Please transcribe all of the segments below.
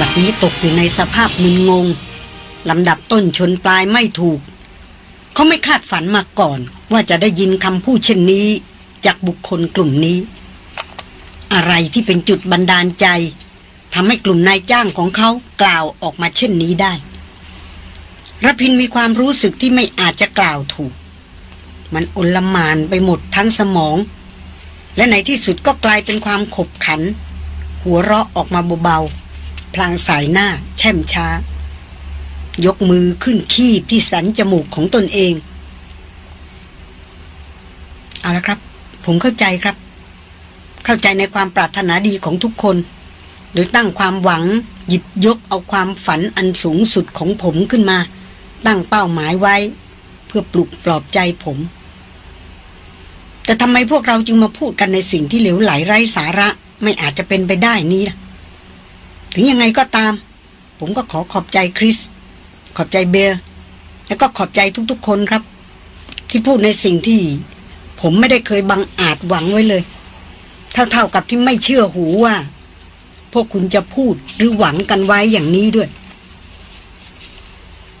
บัดนี้ตกอยู่ในสภาพมึนงงลำดับต้นชนปลายไม่ถูก เขาไม่คาดฝันมาก่อน ว่าจะได้ยินคำพูดเช่นนี้ จากบุคคลกลุ่มนี้ อะไรที่เป็นจุดบันดาลใจทำให้กลุ่มนายจ้างของเขากล่าวออกมาเช่นนี้ได้รพินมีความรู้สึกที่ไม่อาจจะกล่าวถูก มันอลมานไปหมดทั้งสมอง และในที่สุดก็กลายเป็นความขบขัน หัวเราะออกมาเบาๆ พลางสายหน้าแช่มช้า ยกมือขึ้นขี้ที่สันจมูกของตนเอง เอาละครับ ผมเข้าใจครับ เข้าใจในความปรารถนาดีของทุกคน โดยตั้งความหวังหยิบยกเอาความฝันอันสูงสุดของผมขึ้นมา ตั้งเป้าหมายไว้ เพื่อปลุกปลอบใจผม แต่ทำไมพวกเราจึงมาพูดกันในสิ่งที่เหลวไหลไร้สาระ ไม่อาจจะเป็นไปได้นี้ล่ะ ถึงยังไงก็ตาม ผมก็ขอขอบใจคริส ขอบใจเบลแล้วก็ขอบใจทุกๆคนครับ ที่พูดในสิ่งที่ ผมไม่ได้เคยบังอาจหวังไว้เลย เท่าๆกับที่ไม่เชื่อหูว่า พวกคุณจะพูดหรือหวังกันไว้อย่างนี้ด้วย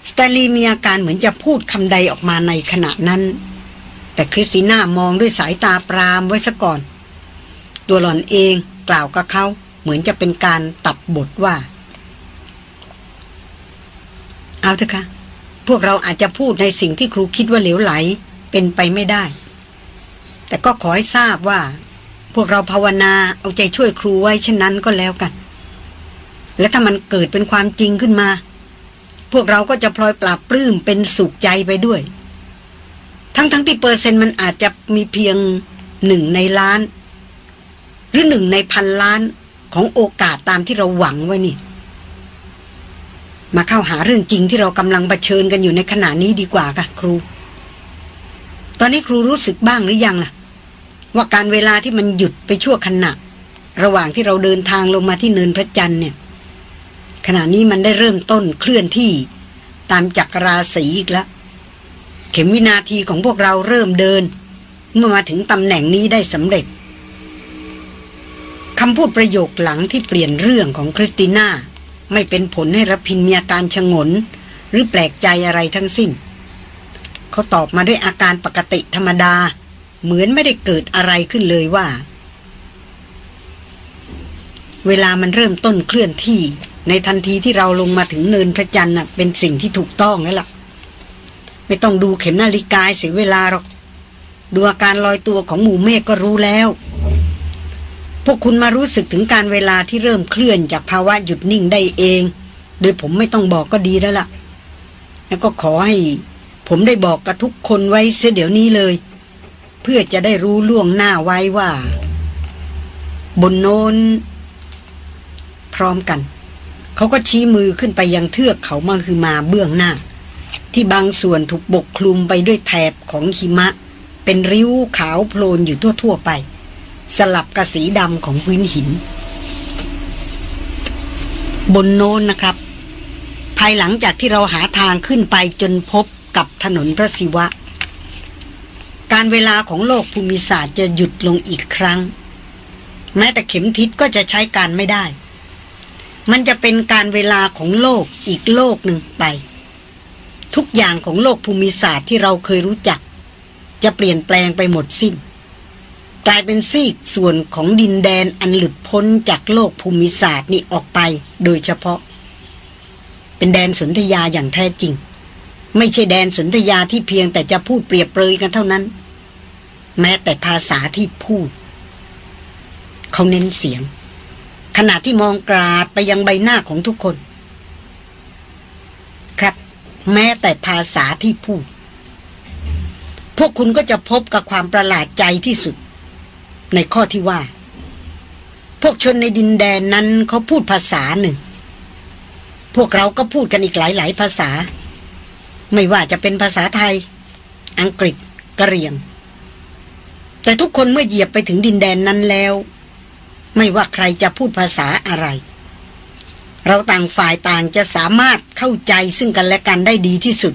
สแตลีมีอาการเหมือนจะพูดคำใดออกมาในขณะนั้น แต่คริสติน่ามองด้วยสายตาปรามไว้ซะก่อน ตัวหล่อนเองกล่าวกับเขา เหมือนจะเป็นการตัดบทว่า เอาเถอะค่ะพวกเราอาจจะพูดในสิ่งที่ครูคิดว่าเหลวไหลเป็นไปไม่ได้ แต่ก็ขอให้ทราบว่า พวกเราภาวนาเอาใจช่วยครูไว้เช่นนั้นก็แล้วกัน และถ้ามันเกิดเป็นความจริงขึ้นมา พวกเราก็จะพลอยปราบปลื้มเป็นสุขใจไปด้วย ทั้งๆทที่เปอร์เซ็นต์มันอาจจะมีเพียงหนึ่งในล้าน หรือหนึ่งในพันล้าน ของโอกาสตามที่เราหวังไว้นี่ มาเข้าหาเรื่องจริงที่เรากำลังเผชิญกันอยู่ในขณะนี้ดีกว่าค่ะครู ตอนนี้ครูรู้สึกบ้างหรือยังล่ะ ว่าการเวลาที่มันหยุดไปชั่วขณะ ระหว่างที่เราเดินทางลงมาที่เนินพระจันทร์เนี่ย ขณะนี้มันได้เริ่มต้นเคลื่อนที่ตามจักรราศีอีกแล้วเข็มวินาทีของพวกเราเริ่มเดิน เมื่อมาถึงตำแหน่งนี้ได้สำเร็จ คำพูดประโยคหลังที่เปลี่ยนเรื่องของคริสติน่า ไม่เป็นผลให้รพินมีอาการชงน หรือแปลกใจอะไรทั้งสิ้น เขาตอบมาด้วยอาการปกติธรรมดา เหมือนไม่ได้เกิดอะไรขึ้นเลยว่า เวลามันเริ่มต้นเคลื่อนที่ ในทันทีที่เราลงมาถึงเนินพระจันทร์เป็นสิ่งที่ถูกต้องแล้วล่ะ ไม่ต้องดูเข็มนาฬิกาเสียเวลาหรอกดูอาการลอยตัวของหมู่เมฆก็รู้แล้ว วกคุณมารู้สึกถึงการเวลาที่เริ่มเคลื่อนจากภาวะหยุดนิ่งได้เอง โดยผมไม่ต้องบอกก็ดีแล้วล่ะ แล้วก็ขอให้ ผมได้บอกกับทุกคนไว้เสียเดี๋ยวนี้เลย เพื่อจะได้รู้ล่วงหน้าไว้ว่า บนโน้น พร้อมกัน เขาก็ชี้มือขึ้นไปยังเทือกเขามาคือมาเบื้องหน้า ที่บางส่วนถูกบกคลุมไปด้วยแถบของหิมะ เป็นริ้วขาวโพลนอยู่ทั่วๆไป สลับกับสีดำของพื้นหิน บนโน้นนะครับ ภายหลังจากที่เราหาทางขึ้นไปจนพบกับถนนพระศิวะ การเวลาของโลกภูมิศาสตร์จะหยุดลงอีกครั้ง แม้แต่เข็มทิศก็จะใช้การไม่ได้ มันจะเป็นการเวลาของโลกอีกโลกหนึ่งไป ทุกอย่างของโลกภูมิศาสตร์ที่เราเคยรู้จัก จะเปลี่ยนแปลงไปหมดสิ้น กลายเป็นซีกส่วนของดินแดนอันหลุดพ้นจากโลกภูมิศาสตร์นี้ออกไปโดยเฉพาะ เป็นแดนสนธยาอย่างแท้จริง ไม่ใช่แดนสนธยาที่เพียงแต่จะพูดเปรียบเปรยกันเท่านั้น แม้แต่ภาษาที่พูด เขาเน้นเสียง ขณะที่มองกราดไปยังใบหน้าของทุกคน ครับ แม้แต่ภาษาที่พูด พวกคุณก็จะพบกับความประหลาดใจที่สุด ในข้อที่ว่า พวกชนในดินแดนนั้นเขาพูดภาษาหนึ่ง พวกเราก็พูดกันอีกหลายๆภาษา ไม่ว่าจะเป็นภาษาไทย อังกฤษกะเหรี่ยง แต่ทุกคนเมื่อเหยียบไปถึงดินแดนนั้นแล้ว ไม่ว่าใครจะพูดภาษาอะไร เราต่างฝ่ายต่างจะสามารถเข้าใจซึ่งกันและกันได้ดีที่สุด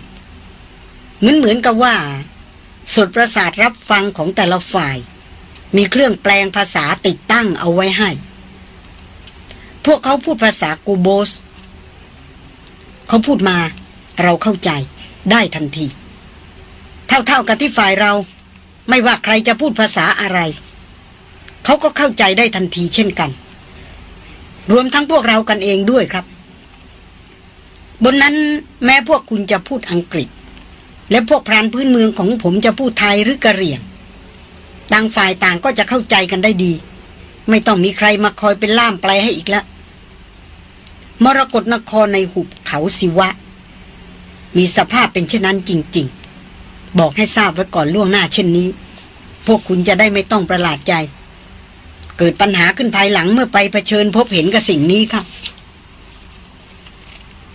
เหมือนเหมือนกับว่าสดประสาทรับฟังของแต่ละฝ่าย มีเครื่องแปลงภาษาติดตั้งเอาไว้ให้ พวกเขาพูดภาษากูโบส เขาพูดมา เราเข้าใจได้ทันที เท่าๆกับที่ฝ่ายเรา ไม่ว่าใครจะพูดภาษาอะไร เขาก็เข้าใจได้ทันทีเช่นกัน รวมทั้งพวกเรากันเองด้วยครับ บนนั้นแม้พวกคุณจะพูดอังกฤษ และพวกพรานพื้นเมืองของผมจะพูดไทยหรือกะเหรี่ยง ต่างฝ่ายต่างก็จะเข้าใจกันได้ดี ไม่ต้องมีใครมาคอยเป็นล่ามแปลให้อีกแล้วมรกรนครในหุบเขาสิวะ มีสภาพเป็นเช่นนั้นจริง ๆ บอกให้ทราบไว้ก่อนล่วงหน้าเช่นนี้ พวกคุณจะได้ไม่ต้องประหลาดใจ เกิดปัญหาขึ้นภายหลังเมื่อไปเผชิญพบเห็นกับสิ่งนี้ครับ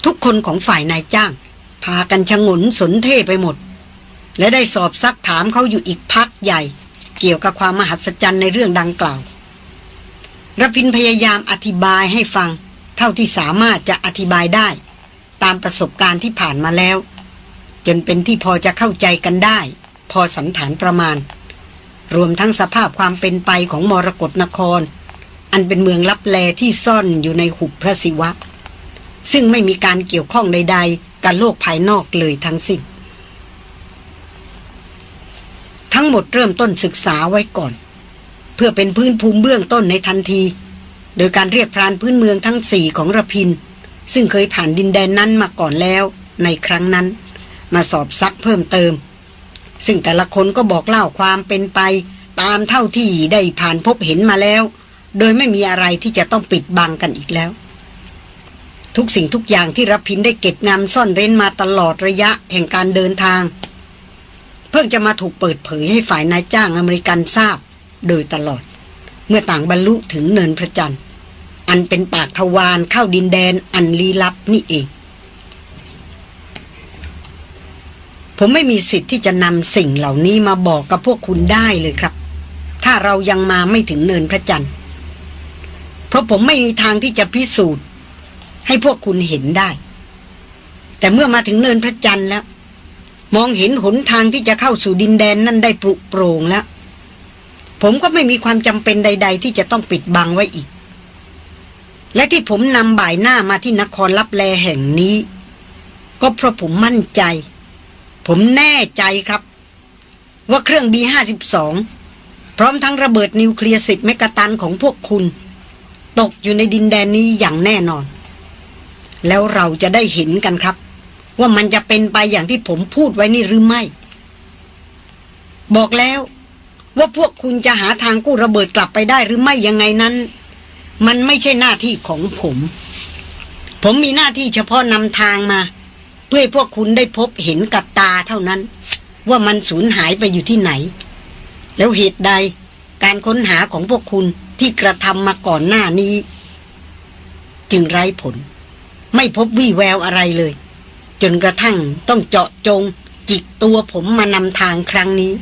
ทุกคนของฝ่ายนายจ้าง พากันชงนสนเท่ไปหมด และได้สอบซักถามเขาอยู่อีกพักใหญ่ เกี่ยวกับความมหัศจรรย์ในเรื่องดังกล่าวรพินพยายามอธิบายให้ฟัง เท่าที่สามารถจะอธิบายได้ ตามประสบการณ์ที่ผ่านมาแล้ว จนเป็นที่พอจะเข้าใจกันได้ พอสันฐานประมาณ รวมทั้งสภาพความเป็นไปของมรกรนคร อันเป็นเมืองลับแลที่ซ่อนอยู่ในหุบพระศิวะ ซึ่งไม่มีการเกี่ยวข้องใด ๆกับโลกภายนอกเลยทั้งสิ้นทั้ งหมดเริ่มต้นศึกษาไว้ก่อน เพื่อเป็นพื้นภูมิเบื้องต้นในทันที โดยการเรียกพรานพื้นเมืองทั้งสี่ของระพิน ซึ่งเคยผ่านดินแดนนั้นมาก่อนแล้ว ในครั้งนั้น มาสอบซักเพิ่มเติม ซึ่งแต่ละคนก็บอกเล่าความเป็นไป ตามเท่าที่ได้ผ่านพบเห็นมาแล้ว โดยไม่มีอะไรที่จะต้องปิดบังกันอีกแล้วทุกสิ่งทุกอย่างที่รพินได้เก็บงำซ่อนเร้นมาตลอดระยะแห่งการเดินทาง เพิ่งจะมาถูกเปิดเผยให้ฝ่ายนายจ้างอเมริกันทราบ โดยตลอด เมื่อต่างบรรลุถึงเนินพระจันทร์ อันเป็นปากทวารเข้าดินแดนอันลี้ลับนี่เอง ผมไม่มีสิทธิ์ที่จะนำสิ่งเหล่านี้มาบอกกับพวกคุณได้เลยครับ ถ้าเรายังมาไม่ถึงเนินพระจันทร์ เพราะผมไม่มีทางที่จะพิสูจน์ ให้พวกคุณเห็นได้ แต่เมื่อมาถึงเนินพระจันทร์แล้ว มองเห็นหนทางที่จะเข้าสู่ดินแดนนั่นได้ปรุโปร่งแล้ว ผมก็ไม่มีความจำเป็นใด ๆ ที่จะต้องปิดบังไว้อีก และที่ผมนำบ่ายหน้ามาที่นครลับแลแห่งนี้ ก็เพราะผมมั่นใจ ผมแน่ใจครับ ว่าเครื่อง B52 พร้อมทั้งระเบิดนิวเคลียร์สิบเมกะตันของพวกคุณ ตกอยู่ในดินแดนนี้อย่างแน่นอน แล้วเราจะได้เห็นกันครับ ว่ามันจะเป็นไปอย่างที่ผมพูดไว้นี่หรือไม่ บอกแล้ว ว่าพวกคุณจะหาทางกู้ระเบิดกลับไปได้หรือไม่ยังไงนั้น มันไม่ใช่หน้าที่ของผม ผมมีหน้าที่เฉพาะนำทางมา เพื่อให้พวกคุณได้พบเห็นกับตาเท่านั้น ว่ามันสูญหายไปอยู่ที่ไหน แล้วเหตุใดการค้นหาของพวกคุณที่กระทำมาก่อนหน้านี้ จึงไร้ผล ไม่พบวี่แววอะไรเลย จนกระทั่งต้องเจาะจงจิกตัวผมมานำทางครั้งนี้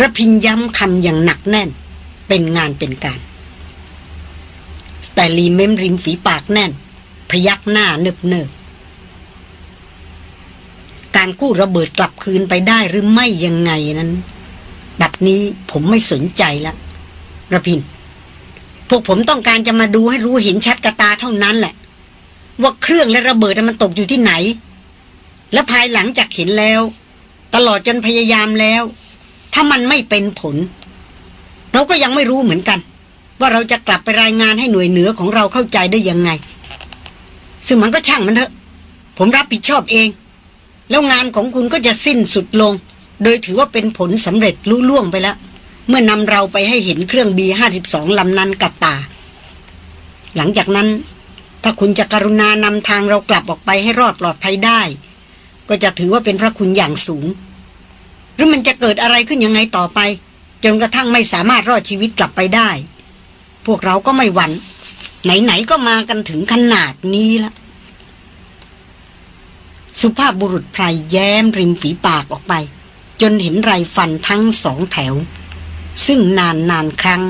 ระพินย้ำคำอย่างหนักแน่น เป็นงานเป็นการแต่ลีเม้มริมฝีปากแน่น พยักหน้าเนิบเนิบการกู้ระเบิดกลับคืนไปได้หรือไม่ยังไงนั้น บัดนี้ผมไม่สนใจละระพิน พวกผมต้องการจะมาดูให้รู้เห็นชัดกระตาเท่านั้นแหละ ว่าเครื่องและระเบิดมันตกอยู่ที่ไหน และภายหลังจากเห็นแล้ว ตลอดจนพยายามแล้ว ถ้ามันไม่เป็นผล เราก็ยังไม่รู้เหมือนกัน ว่าเราจะกลับไปรายงานให้หน่วยเหนือของเราเข้าใจได้ยังไง ซึ่งมันก็ช่างมันเถอะ ผมรับผิดชอบเอง แล้วงานของคุณก็จะสิ้นสุดลง โดยถือว่าเป็นผลสำเร็จลุล่วงไปแล้วเมื่อนำเราไปให้เห็นเครื่องบีห้าสิบสองลำนั้นกับตา หลังจากนั้น ถ้าคุณจะกรุณานำทางเรากลับออกไปให้รอดปลอดภัยได้ ก็จะถือว่าเป็นพระคุณอย่างสูง หรือมันจะเกิดอะไรขึ้นยังไงต่อไป จนกระทั่งไม่สามารถรอดชีวิตกลับไปได้ พวกเราก็ไม่หวัน่นไหนๆก็มากันถึงขนาดนี้ละสุภาพบุรุษไพรแย้มริมฝีปากออกไป จนเห็นไรฟันทั้งสองแถว ซึ่งนานนานครั้ง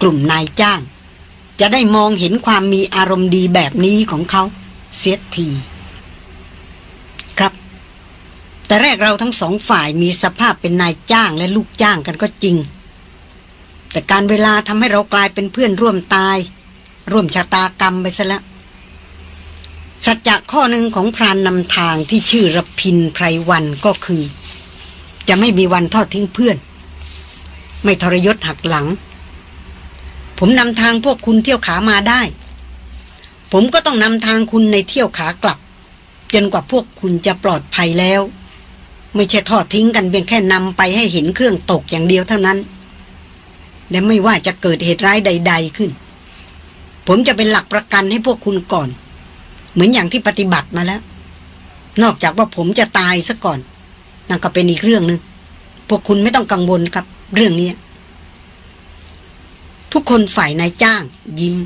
กลุ่มนายจ้าง จะได้มองเห็นความมีอารมณ์ดีแบบนี้ของเขา เสียที ครับ แต่แรกเราทั้งสองฝ่ายมีสภาพเป็นนายจ้างและลูกจ้างกันก็จริง แต่การเวลาทำให้เรากลายเป็นเพื่อนร่วมตาย ร่วมชะตากรรมไปซะแล้วสัจจะข้อหนึ่งของพรานนำทางที่ชื่อรพินไพรวันก็คือ จะไม่มีวันทอดทิ้งเพื่อน ไม่ทรยศหักหลัง ผมนำทางพวกคุณเที่ยวขามาได้ ผมก็ต้องนำทางคุณในเที่ยวขากลับ จนกว่าพวกคุณจะปลอดภัยแล้ว ไม่ใช่ทอดทิ้งกันเพียงแค่นำไปให้เห็นเครื่องตกอย่างเดียวเท่านั้น และไม่ว่าจะเกิดเหตุร้ายใด ๆขึ้น ผมจะเป็นหลักประกันให้พวกคุณก่อน เหมือนอย่างที่ปฏิบัติมาแล้ว นอกจากว่าผมจะตายซะก่อนนั่นก็เป็นอีกเรื่องหนึง่งพวกคุณไม่ต้องกังวลครับ เรื่องนี้ ทุกคนฝ่ายนายจ้าง ยิ้ม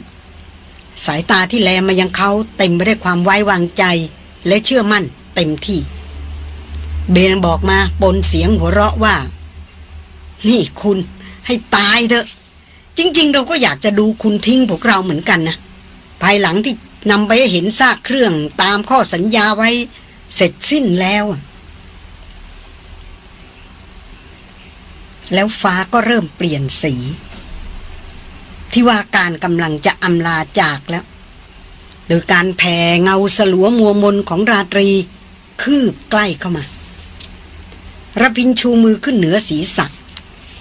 สายตาที่แลมายังเขาเต็มไปด้วยความไว้วางใจ และเชื่อมั่นเต็มที่ เบนบอกมาปนเสียงหัวเราะว่า นี่คุณให้ตายเถอะ จริง ๆ เราก็อยากจะดูคุณทิ้งพวกเราเหมือนกันนะภายหลังที่นำไปให้เห็นซากเครื่องตามข้อสัญญาไว้ เสร็จสิ้นแล้วแล้วฟ้าก็เริ่มเปลี่ยนสี ที่ว่าการกำลังจะอำลาจากแล้ว โดยการแผ่เงาสลัวมัวมนของราตรี คืบใกล้เข้ามาระพินชูมือขึ้นเหนือศีรษะ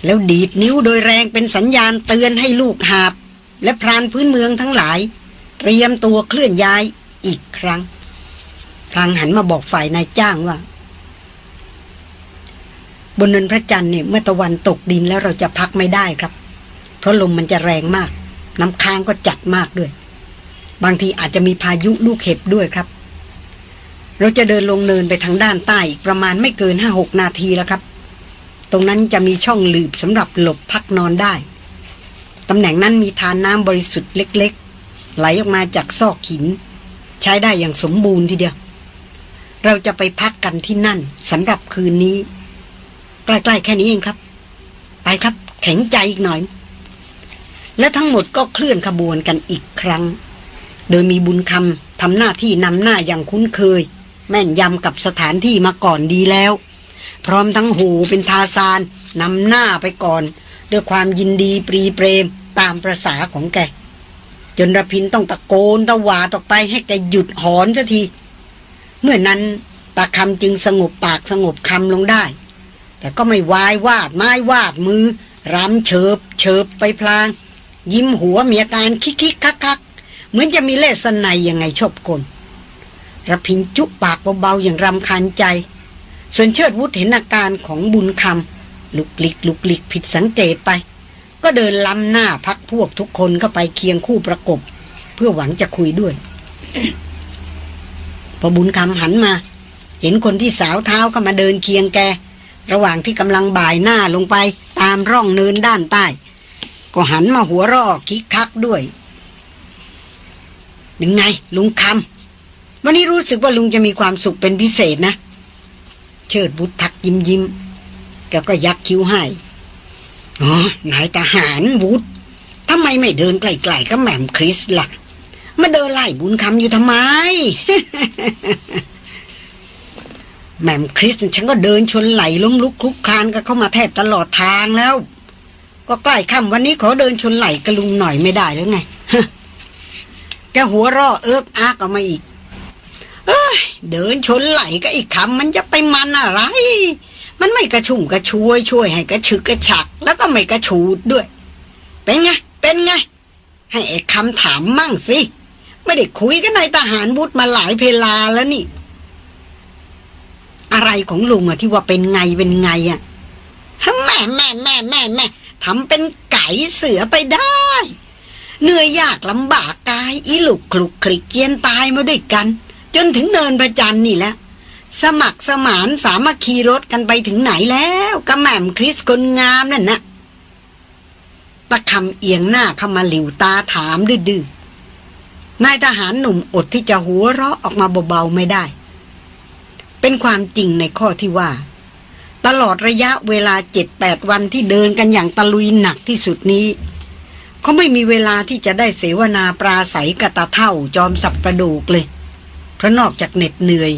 แล้วดีดนิ้วโดยแรงเป็นสัญญาณเตือนให้ลูกหาบ และพรานพื้นเมืองทั้งหลาย เตรียมตัวเคลื่อนย้ายอีกครั้ง พลางหันมาบอกฝ่ายนายจ้างว่า บนเนินพระจันทร์เนี่ยเมื่อตะวันตกดินแล้วเราจะพักไม่ได้ครับ เพราะลมมันจะแรงมาก น้ำค้างก็จัดมากด้วย บางทีอาจจะมีพายุลูกเห็บด้วยครับ เราจะเดินลงเนินไปทางด้านใต้อีกประมาณไม่เกินห้าหกนาทีแล้วครับ ตรงนั้นจะมีช่องหลืบสำหรับหลบพักนอนได้ตำแหน่งนั้นมีทานน้ำบริสุทธิ์เล็ก ๆ ไหลออกมาจากซอกหิน ใช้ได้อย่างสมบูรณ์ทีเดียว เราจะไปพักกันที่นั่นสำหรับคืนนี้ ใกล้ ๆ แค่นี้เองครับ ไปครับ แข็งใจอีกหน่อย และทั้งหมดก็เคลื่อนขบวนกันอีกครั้ง โดยมีบุญคำทำหน้าที่นำหน้าอย่างคุ้นเคย แม่นยำกับสถานที่มาก่อนดีแล้ว พร้อมทั้งหูเป็นทาซานนำหน้าไปก่อน ด้วยความยินดีปรีเปรมตามประษาของแก จนระพินต้องตะโกนตะวาตอกไปให้แกหยุดหอนสัที เมื่อนั้นตาคำจึงสงบปากสงบคำลงได้ แต่ก็ไม่วายวาดไม้วาดมือรำเฉิบเฉิบไปพลาง ยิ้มหัวมีอาการคิกคิกคักคักเหมือนจะมีเล่สไนยังไงชอบกลระพินจุปากเบาๆอย่างรำคาญใจ ส่วนเชิดวุฒเห็นอาการของบุญคำลุกลิกลุกลิกผิดสังเกตไป ก็เดินล้ำหน้าพักพวกทุกคนเข้าไปเคียงคู่ประกบ เพื่อหวังจะคุยด้วย พอบุญคำหันมา เห็นคนที่สาวเท้าเข้ามาเดินเคียงแก ระหว่างที่กำลังบ่ายหน้าลงไปตามร่องเนินด้านใต้ ก็หันมาหัวรอกคิกคักด้วยเป็นไง ลุงคำวันนี้รู้สึกว่าลุงจะมีความสุขเป็นพิเศษนะ เชิดบุตรทักยิ้มยิ้มแกก็ยักคิ้วให้ อ๋อนายทหารบุตรทำไมไม่เดินไกลๆกับแหม่มคริสละ่ะ มาเดินไล่บุญคำอยู่ทำไม แหม่มคริสฉันก็เดินชนไหลล้มลุกคลุกคลานกันเข้ามาแทบตลอดทางแล้ว ก็ใกล้ค่ำวันนี้ขอเดินชนไหลกระลุงหน่อยไม่ได้แล้วไงแกหัวร่อเอิกอักออกมาอีก เอ้ย เดินชนไหลก็อีกคำมันจะไปมันอะไร มันไม่กระชุ่มกระชวยช่วยให้กระฉึกกระฉัก แล้วก็ไม่กระชูดด้วย เป็นไง เป็นไง ให้ไอ้คำถามมั่งสิ ไม่ได้คุยกันในทหารบุตรมาหลายเพลาแล้วนี่ อะไรของลุงอะที่ว่าเป็นไงเป็นไงอะ แม่แม่แม่แม่แม่ทำเป็นไก่เสือไปได้ เหนื่อยยากลำบากกายอีลุกคลุกคลิกเกียนตายมาด้วยกัน จนถึงเนินประจันนี่แล้วสมัครสมานสามัคคีรถกันไปถึงไหนแล้วกระแหม่มคริสคนงามนั่นนะตะคำเอียงหน้าเข้ามาหลิวตาถามดื้อนายทหารหนุ่มอดที่จะหัวเราะออกมาเบาๆไม่ได้ เป็นความจริงในข้อที่ว่า ตลอดระยะเวลาเจ็ดแปดวันที่เดินกันอย่างตะลุยหนักที่สุดนี้ เขาไม่มีเวลาที่จะได้เสวนาปราศัยกะตาเท่าจอมสับประดูกเลย เพราะนอกจากเหน็ดเหนื่อย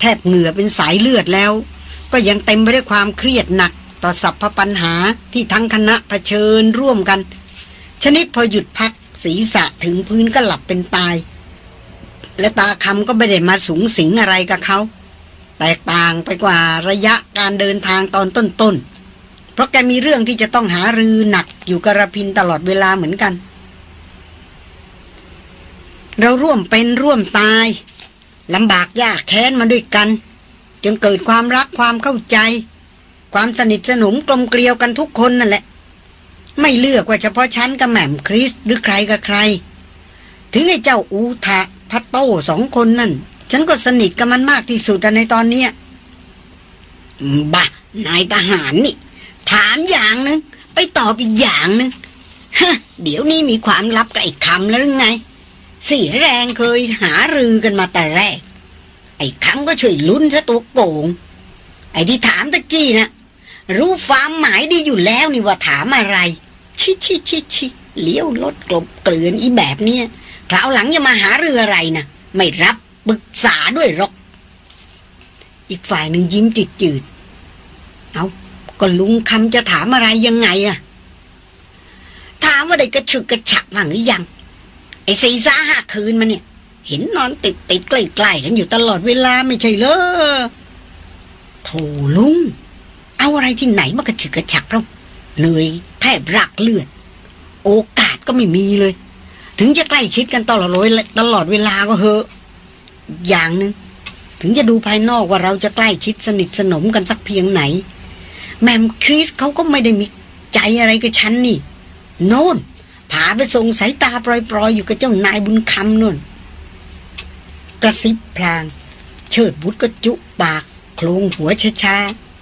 แทบเหงื่อเป็นสายเลือดแล้ว ก็ยังเต็มไปด้วยความเครียดหนักต่อสัพพปัญหาที่ทั้งคณะเผชิญร่วมกัน ชนิดพอหยุดพักศีรษะถึงพื้นก็หลับเป็นตาย และตาคำก็ไม่ได้มาสูงสิงอะไรกับเขา แตกต่างไปกว่าระยะการเดินทางตอนต้นๆ เพราะแกมีเรื่องที่จะต้องหารือหนักอยู่กระพินตลอดเวลาเหมือนกัน เราร่วมเป็นร่วมตายลำบากยากแค้นมาด้วยกัน จนเกิดความรักความเข้าใจ ความสนิทสนมกลมเกลียวกันทุกคนนั่นแหละ ไม่เลือกว่าเฉพาะฉันกับแหม่มคริสหรือใครกับใคร ถึงไอ้เจ้าอูทะพัตโต้สองคนนั่น ฉันก็สนิทกับมันมากที่สุดในตอนเนี้ยบ้านายทหารนี่ ถามอย่างหนึง ไปตอบอีกอย่างหนึงฮะเดี๋ยวนี้มีความลับกับไอ้คำแล้วหรือไง เสียแรงเคยหารือกันมาแต่แรก ไอ้คำก็ช่วยลุ้นซะตัวโกง ไอ้ที่ถามตะกี้นะรู้ความหมายดีอยู่แล้วนี่ว่าถามอะไร ชิชิชิชิเลี้ยวรถกลบเกลื่อนอีแบบเนี้ยคราวหลังอย่ามาหาเรืออะไรนะไม่รับ ปรึกษาด้วยหรอก อีกฝ่ายหนึ่งยิ้มจิตจืด เอาก็ลุงคำจะถามอะไรยังไงอะถามว่าได้กระฉึกกระฉักบ้างหรือยัง ไอ้สี่สาห้าคืนมาเนี่ย เห็นนอนติดติดใกล้ๆกันอยู่ตลอดเวลาไม่ใช่เหรอโถลุง เอาอะไรที่ไหนมากระฉึกกระฉักเราเหนื่อยแทบรักเลือด โอกาสก็ไม่มีเลย ถึงจะใกล้ชิดกันตลอดเลยตลอดเวลาก็เหอะ อย่างหนึงถึงจะดูภายนอกว่าเราจะใกล้ชิดสนิทสนมกันสักเพียงไหน แมมคริสเขาก็ไม่ได้มีใจอะไรกับฉันนี่ โน่นผาไปส่งสายตาปลอยๆอยู่กับเจ้านายบุญคำนู่น กระซิบพลาง เชิดบุตรก็จุปาก โคลงหัวช้า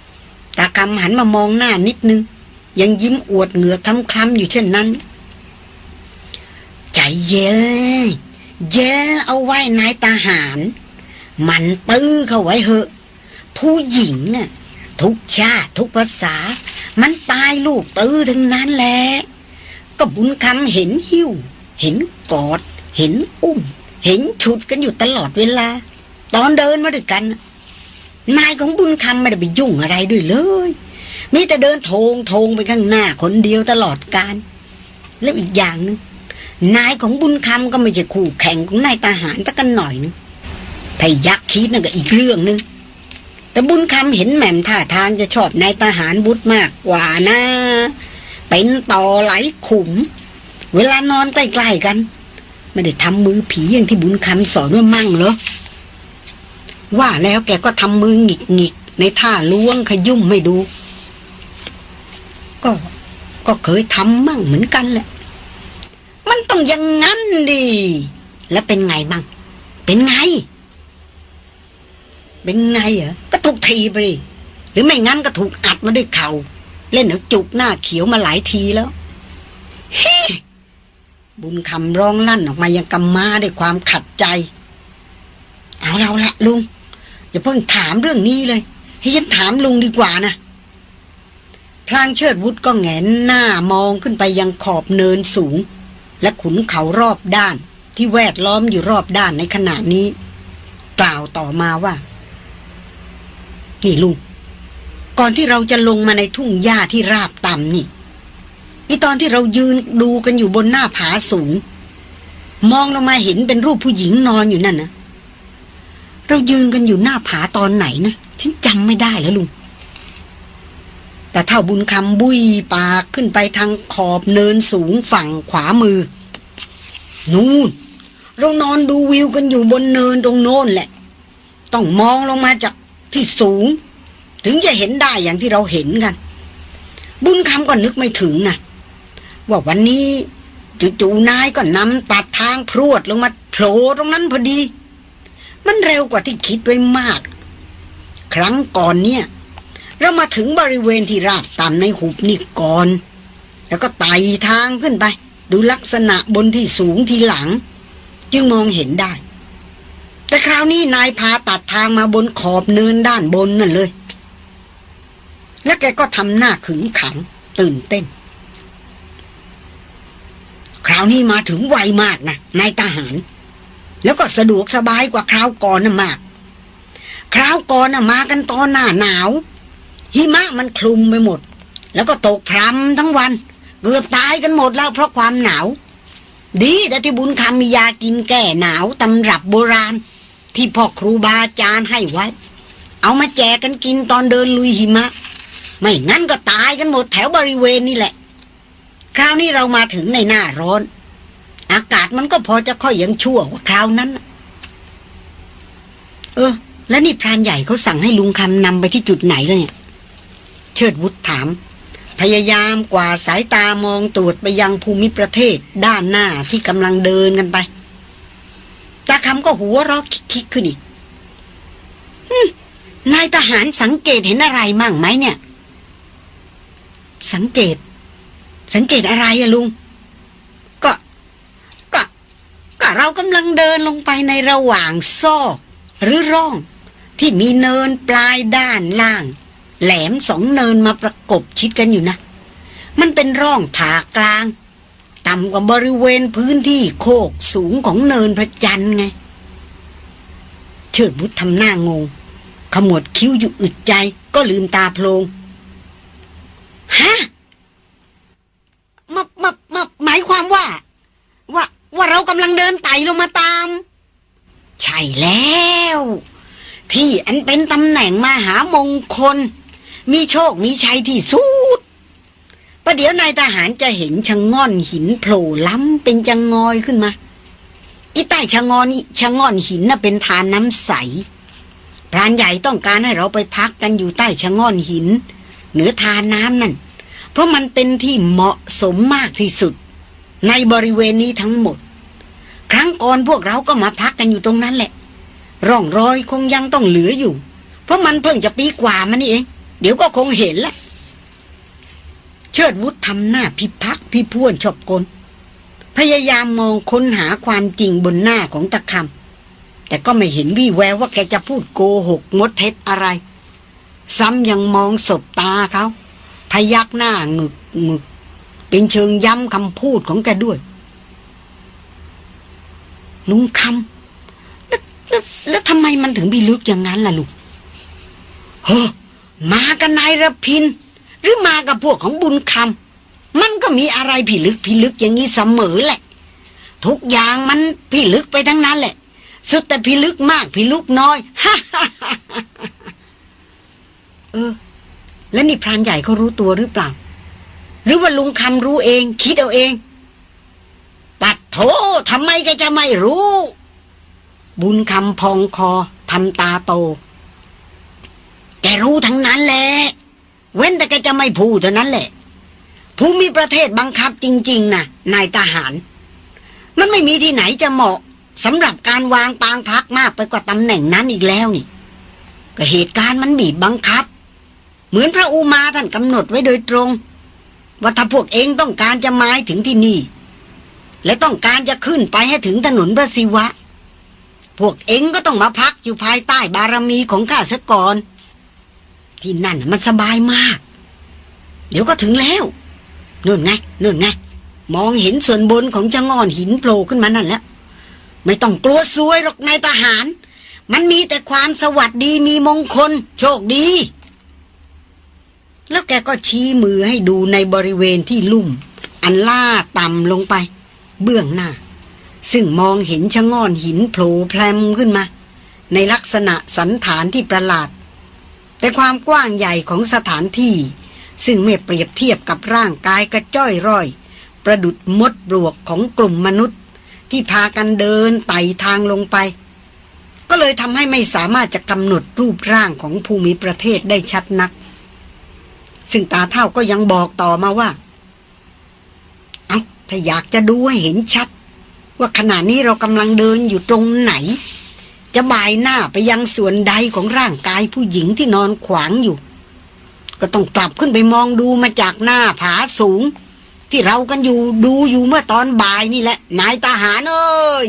ๆตาคำหันมามองหน้านิดนึง ยังยิ้มอวดเหงือกคล้ำๆอยู่เช่นนั้น ใจเย็น เย้เอาไว้นายทหาร มันตื้อเข้าไว้เหอะ ผู้หญิงน่ะทุกชาติทุกภาษา มันตายลูกตื้อทั้งนั้นแหละ ก็บุญคำเห็นหิ้ว เห็นกอด เห็นอุ้ม เห็นฉุดกันอยู่ตลอดเวลา ตอนเดินมาด้วยกัน นายของบุญคำไม่ได้ไปยุ่งอะไรด้วยเลย มีแต่เดินโทงโทงไปข้างหน้าคนเดียวตลอดการ แล้วอีกอย่างหนึง นายของบุญคำก็ไม่ใช่คู่แข่งของนายทหารตะกันหน่อยนึงถ้ายักษ์คิดนั่นก็อีกเรื่องนึงแต่บุญคำเห็นแหม่มท่าทางจะชอบนายทหารวุฒิมากกว่านะ เป็นต่อไหลขุม เวลานอนใกล้ๆกัน ไม่ได้ทำมือผีอย่างที่บุญคำสอนว่ามั่งเหรอว่าแล้วแกก็ทำมือหงิกหงิกๆในท่าล้วงขยุ่มไม่ดู ก็ก็เคยทำมั่งเหมือนกันแหละ มันต้องอย่างงั้นดิ แล้วเป็นไงบ้าง เป็นไง เป็นไงเหรอ ก็ถูกทีไปดิหรือไม่งั้นก็ถูกอัดมาด้วยเขา่าเล่นเอาจุกหน้าเขียวมาหลายทีแล้วฮิบุญคำร้องลั่นออกมายังกำมาด้วยความขัดใจ เอาเราละลุง อย่าเพิ่งถามเรื่องนี้เลย ให้ฉันถามลุงดีกว่านะพลางเชิดวุฒก็แงนหน้ามองขึ้นไปยังขอบเนินสูง และขุนเขารอบด้านที่แวดล้อมอยู่รอบด้านในขณะนี้ กล่าวต่อมาว่า นี่ลุงก่อนที่เราจะลงมาในทุ่งหญ้าที่ราบต่ำนี่อีตอนที่เรายืนดูกันอยู่บนหน้าผาสูง มองลงมาเห็นเป็นรูปผู้หญิงนอนอยู่นั่นนะเรายืนกันอยู่หน้าผาตอนไหนนะฉันจำไม่ได้แล้วลุง แต่เท่าบุญคำบุยปากขึ้นไปทางขอบเนินสูงฝั่งขวามือ นู่นเรานอนดูวิวกันอยู่บนเนินตรงโน้นแหละ ต้องมองลงมาจากที่สูง ถึงจะเห็นได้อย่างที่เราเห็นกัน บุญคำก็นึกไม่ถึงนะว่าวันนี้จู่ๆนายก็นำตัดทางพรวดลงมาโผล่ตรงนั้นพอดี มันเร็วกว่าที่คิดไว้มาก ครั้งก่อนเนี่ย เรามาถึงบริเวณที่ราบต่ำในหุบนี่ก่อน แล้วก็ไต่ทางขึ้นไป ดูลักษณะบนที่สูงทีหลัง จึงมองเห็นได้ แต่คราวนี้นายพาตัดทางมาบนขอบเนินด้านบนนั่นเลย แล้วแกก็ทำหน้าขึงขัง ตื่นเต้น คราวนี้มาถึงไวมากนะนายทหาร แล้วก็สะดวกสบายกว่าคราวก่อนนะมาก คราวก่อนนะมากันตอนหน้าหนาว หิมะมันคลุมไปหมด แล้วก็ตกพรำทั้งวัน เกือบตายกันหมดแล้วเพราะความหนาว ดีแต่ที่บุญคำมียากินแก้หนาวตำรับโบราณ ที่พ่อครูบาอาจารย์ให้ไว้ เอามาแจกกันกินตอนเดินลุยหิมะ ไม่งั้นก็ตายกันหมดแถวบริเวณนี่แหละ คราวนี้เรามาถึงในหน้าร้อน อากาศมันก็พอจะค่อยยังชั่วกว่าคราวนั้น เออ แล้วนี่พรานใหญ่เขาสั่งให้ลุงคำนำไปที่จุดไหนแล้วเนี่ย เชิดวุฒถาม พยายามกว่าสายตามองตรวจไปยังภูมิประเทศด้านหน้าที่กำลังเดินกันไป ตาคำก็หัวเราะคิกขึ้นอีกนายทหารสังเกตเห็นอะไรมั่งไหมเนี่ย สังเกต สังเกตอะไรอะลุง ก็ ก็ ก็เรากำลังเดินลงไปในระหว่างซอก หรือร่อง ที่มีเนินปลายด้านล่าง แหลมสองเนินมาประกบชิดกันอยู่นะ มันเป็นร่องผากลาง ต่ำกว่าบริเวณพื้นที่โคกสูงของเนินพระจันทร์ไง เชิดบุตรทำหน้างง ขมวดคิ้วอยู่อึดใจก็ลืมตาโพลงฮะมามามาหมายความว่า ว่าว่าเรากำลังเดินไต่ลงมาตาม ใช่แล้ว ที่อันเป็นตำแหน่งมหามงคล มีโชคมีชัยที่สุดประเดี๋ยวนายทหารจะเห็นชะงง่อนหินโผล่ล้ำเป็นจังงอยขึ้นมา อีใต้ชะงอนชะง่อนหินน่ะเป็นทานน้ำใส พรานใหญ่ต้องการให้เราไปพักกันอยู่ใต้ชะง่อนหิน เหนือทานน้ำนั่น เพราะมันเป็นที่เหมาะสมมากที่สุด ในบริเวณนี้ทั้งหมด ครั้งก่อนพวกเราก็มาพักกันอยู่ตรงนั้นแหละ ร่องรอยคงยังต้องเหลืออยู่ เพราะมันเพิ่งจะปีกว่ามันนี่เอง เดี๋ยวก็คงเห็นแหละเชิดวุฒทำหน้าพิพักพิพวนชอบกล พยายามมองค้นหาความจริงบนหน้าของตะคำแต่ก็ไม่เห็นวี่แววว่าแกจะพูดโกหกมดเท็จอะไร ซ้ำยังมองสบตาเขา พยักหน้างึกงึก เป็นเชิงย้ำคำพูดของแกด้วย ลุงคำแล้วแล้วแล้วทำไมมันถึงมีลึกอย่างนั้นล่ะลูกเฮ้อ มากันนายระพิน หรือมากับพวกของบุญคำมันก็มีอะไรพิลึกพิลึกอย่างนี้เสมอแหละ ทุกอย่างมันพิลึกไปทั้งนั้นแหละ สุดแต่พิลึกมากพิลึกน้อยฮ่าฮ่าฮ่าเออ แล้วนี่พรานใหญ่เขารู้ตัวหรือเปล่า หรือว่าลุงคำรู้เอง คิดเอาเองปัดโถทำไมแกจะไม่รู้ บุญคำพองคอทำตาโต แกรู้ทั้งนั้นแหละ เว้นแต่แกจะไม่พูดเท่านั้นแหละ ภูมิประเทศบังคับจริง ๆนะนายทหาร มันไม่มีที่ไหนจะเหมาะสำหรับการวางปางพักมากไปกว่าตำแหน่งนั้นอีกแล้วนี่ ก็เหตุการณ์มันบีบบังคับ เหมือนพระอุมาท่านกำหนดไว้โดยตรง ว่าถ้าพวกเองต้องการจะมาถึงที่นี่ และต้องการจะขึ้นไปให้ถึงถนนพระศิวะ พวกเองก็ต้องมาพักอยู่ภายใต้บารมีของข้าซะก่อน ที่นั่นมันสบายมาก เดี๋ยวก็ถึงแล้วนู่นไงนู่นไง มองเห็นส่วนบนของจะงอนหินโผล่ขึ้นมานั่นแล้วไม่ต้องกลัวซวยหรอกนายทหาร มันมีแต่ความสวัสดีมีมงคล โชคดี แล้วแกก็ชี้มือให้ดูในบริเวณที่ลุ่ม อันล่าต่ำลงไป เบื้องหน้า ซึ่งมองเห็นชะง่อนหินโผล่แพลมขึ้นมา ในลักษณะสันฐานที่ประหลาด แต่ความกว้างใหญ่ของสถานที่ ซึ่งไม่เปรียบเทียบกับร่างกายกระจ้อยร่อย ประดุดมดบลวกของกลุ่มมนุษย์ ที่พากันเดินไต่ทางลงไป ก็เลยทำให้ไม่สามารถจะกำหนดรูปร่างของภูมิประเทศได้ชัดนัก ซึ่งตาเท่าก็ยังบอกต่อมาว่า เอ้าถ้าอยากจะดูให้เห็นชัด ว่าขณะนี้เรากำลังเดินอยู่ตรงไหน จะบ่ายหน้าไปยังส่วนใดของร่างกายผู้หญิงที่นอนขวางอยู่ ก็ต้องกลับขึ้นไปมองดูมาจากหน้าผาสูง ที่เรากันอยู่ดูอยู่เมื่อตอนบ่ายนี่แหละนายทหารเอ้ย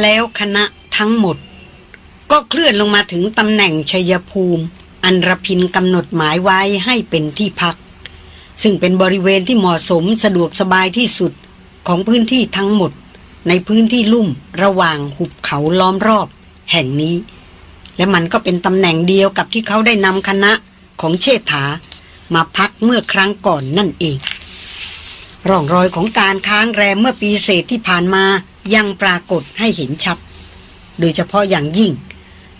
แล้วคณะทั้งหมด ก็เคลื่อนลงมาถึงตำแหน่งชัยภูมิ อันรพินกำหนดหมายไว้ให้เป็นที่พัก ซึ่งเป็นบริเวณที่เหมาะสมสะดวกสบายที่สุดของพื้นที่ทั้งหมด ในพื้นที่ลุ่มระหว่างหุบเขาล้อมรอบ แห่งนี้ และมันก็เป็นตำแหน่งเดียวกับที่เขาได้นำคณะของเชษฐา มาพักเมื่อครั้งก่อนนั่นเอง ร่องรอยของการค้างแรมเมื่อปีเศษที่ผ่านมายังปรากฏให้เห็นชัด โดยเฉพาะอย่างยิ่ง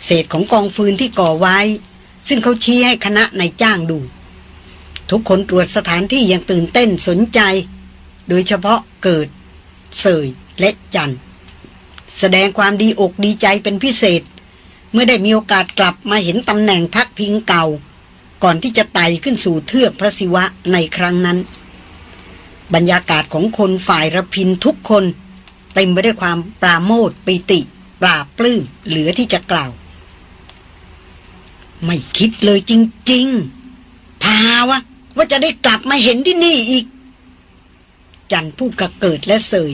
เศษของกองฟืนที่ก่อไว้ ซึ่งเขาชี้ให้คณะนายจ้างดู ทุกคนตรวจสถานที่อย่างตื่นเต้นสนใจ โดยเฉพาะเกิดเสย และจันแสดงความดีอกดีใจเป็นพิเศษ เมื่อได้มีโอกาสกลับมาเห็นตำแหน่งพักพิงเก่า ก่อนที่จะไต่ขึ้นสู่เทือกพระศิวะในครั้งนั้น บรรยากาศของคนฝ่ายระพินทุกคน เต็มไปด้วยความปราโมทปิติ ปราปลื้มเหลือที่จะกล่าว ไม่คิดเลยจริง ๆ พาวะว่าจะได้กลับมาเห็นที่นี่อีก จันพูดกับเกิดและเสย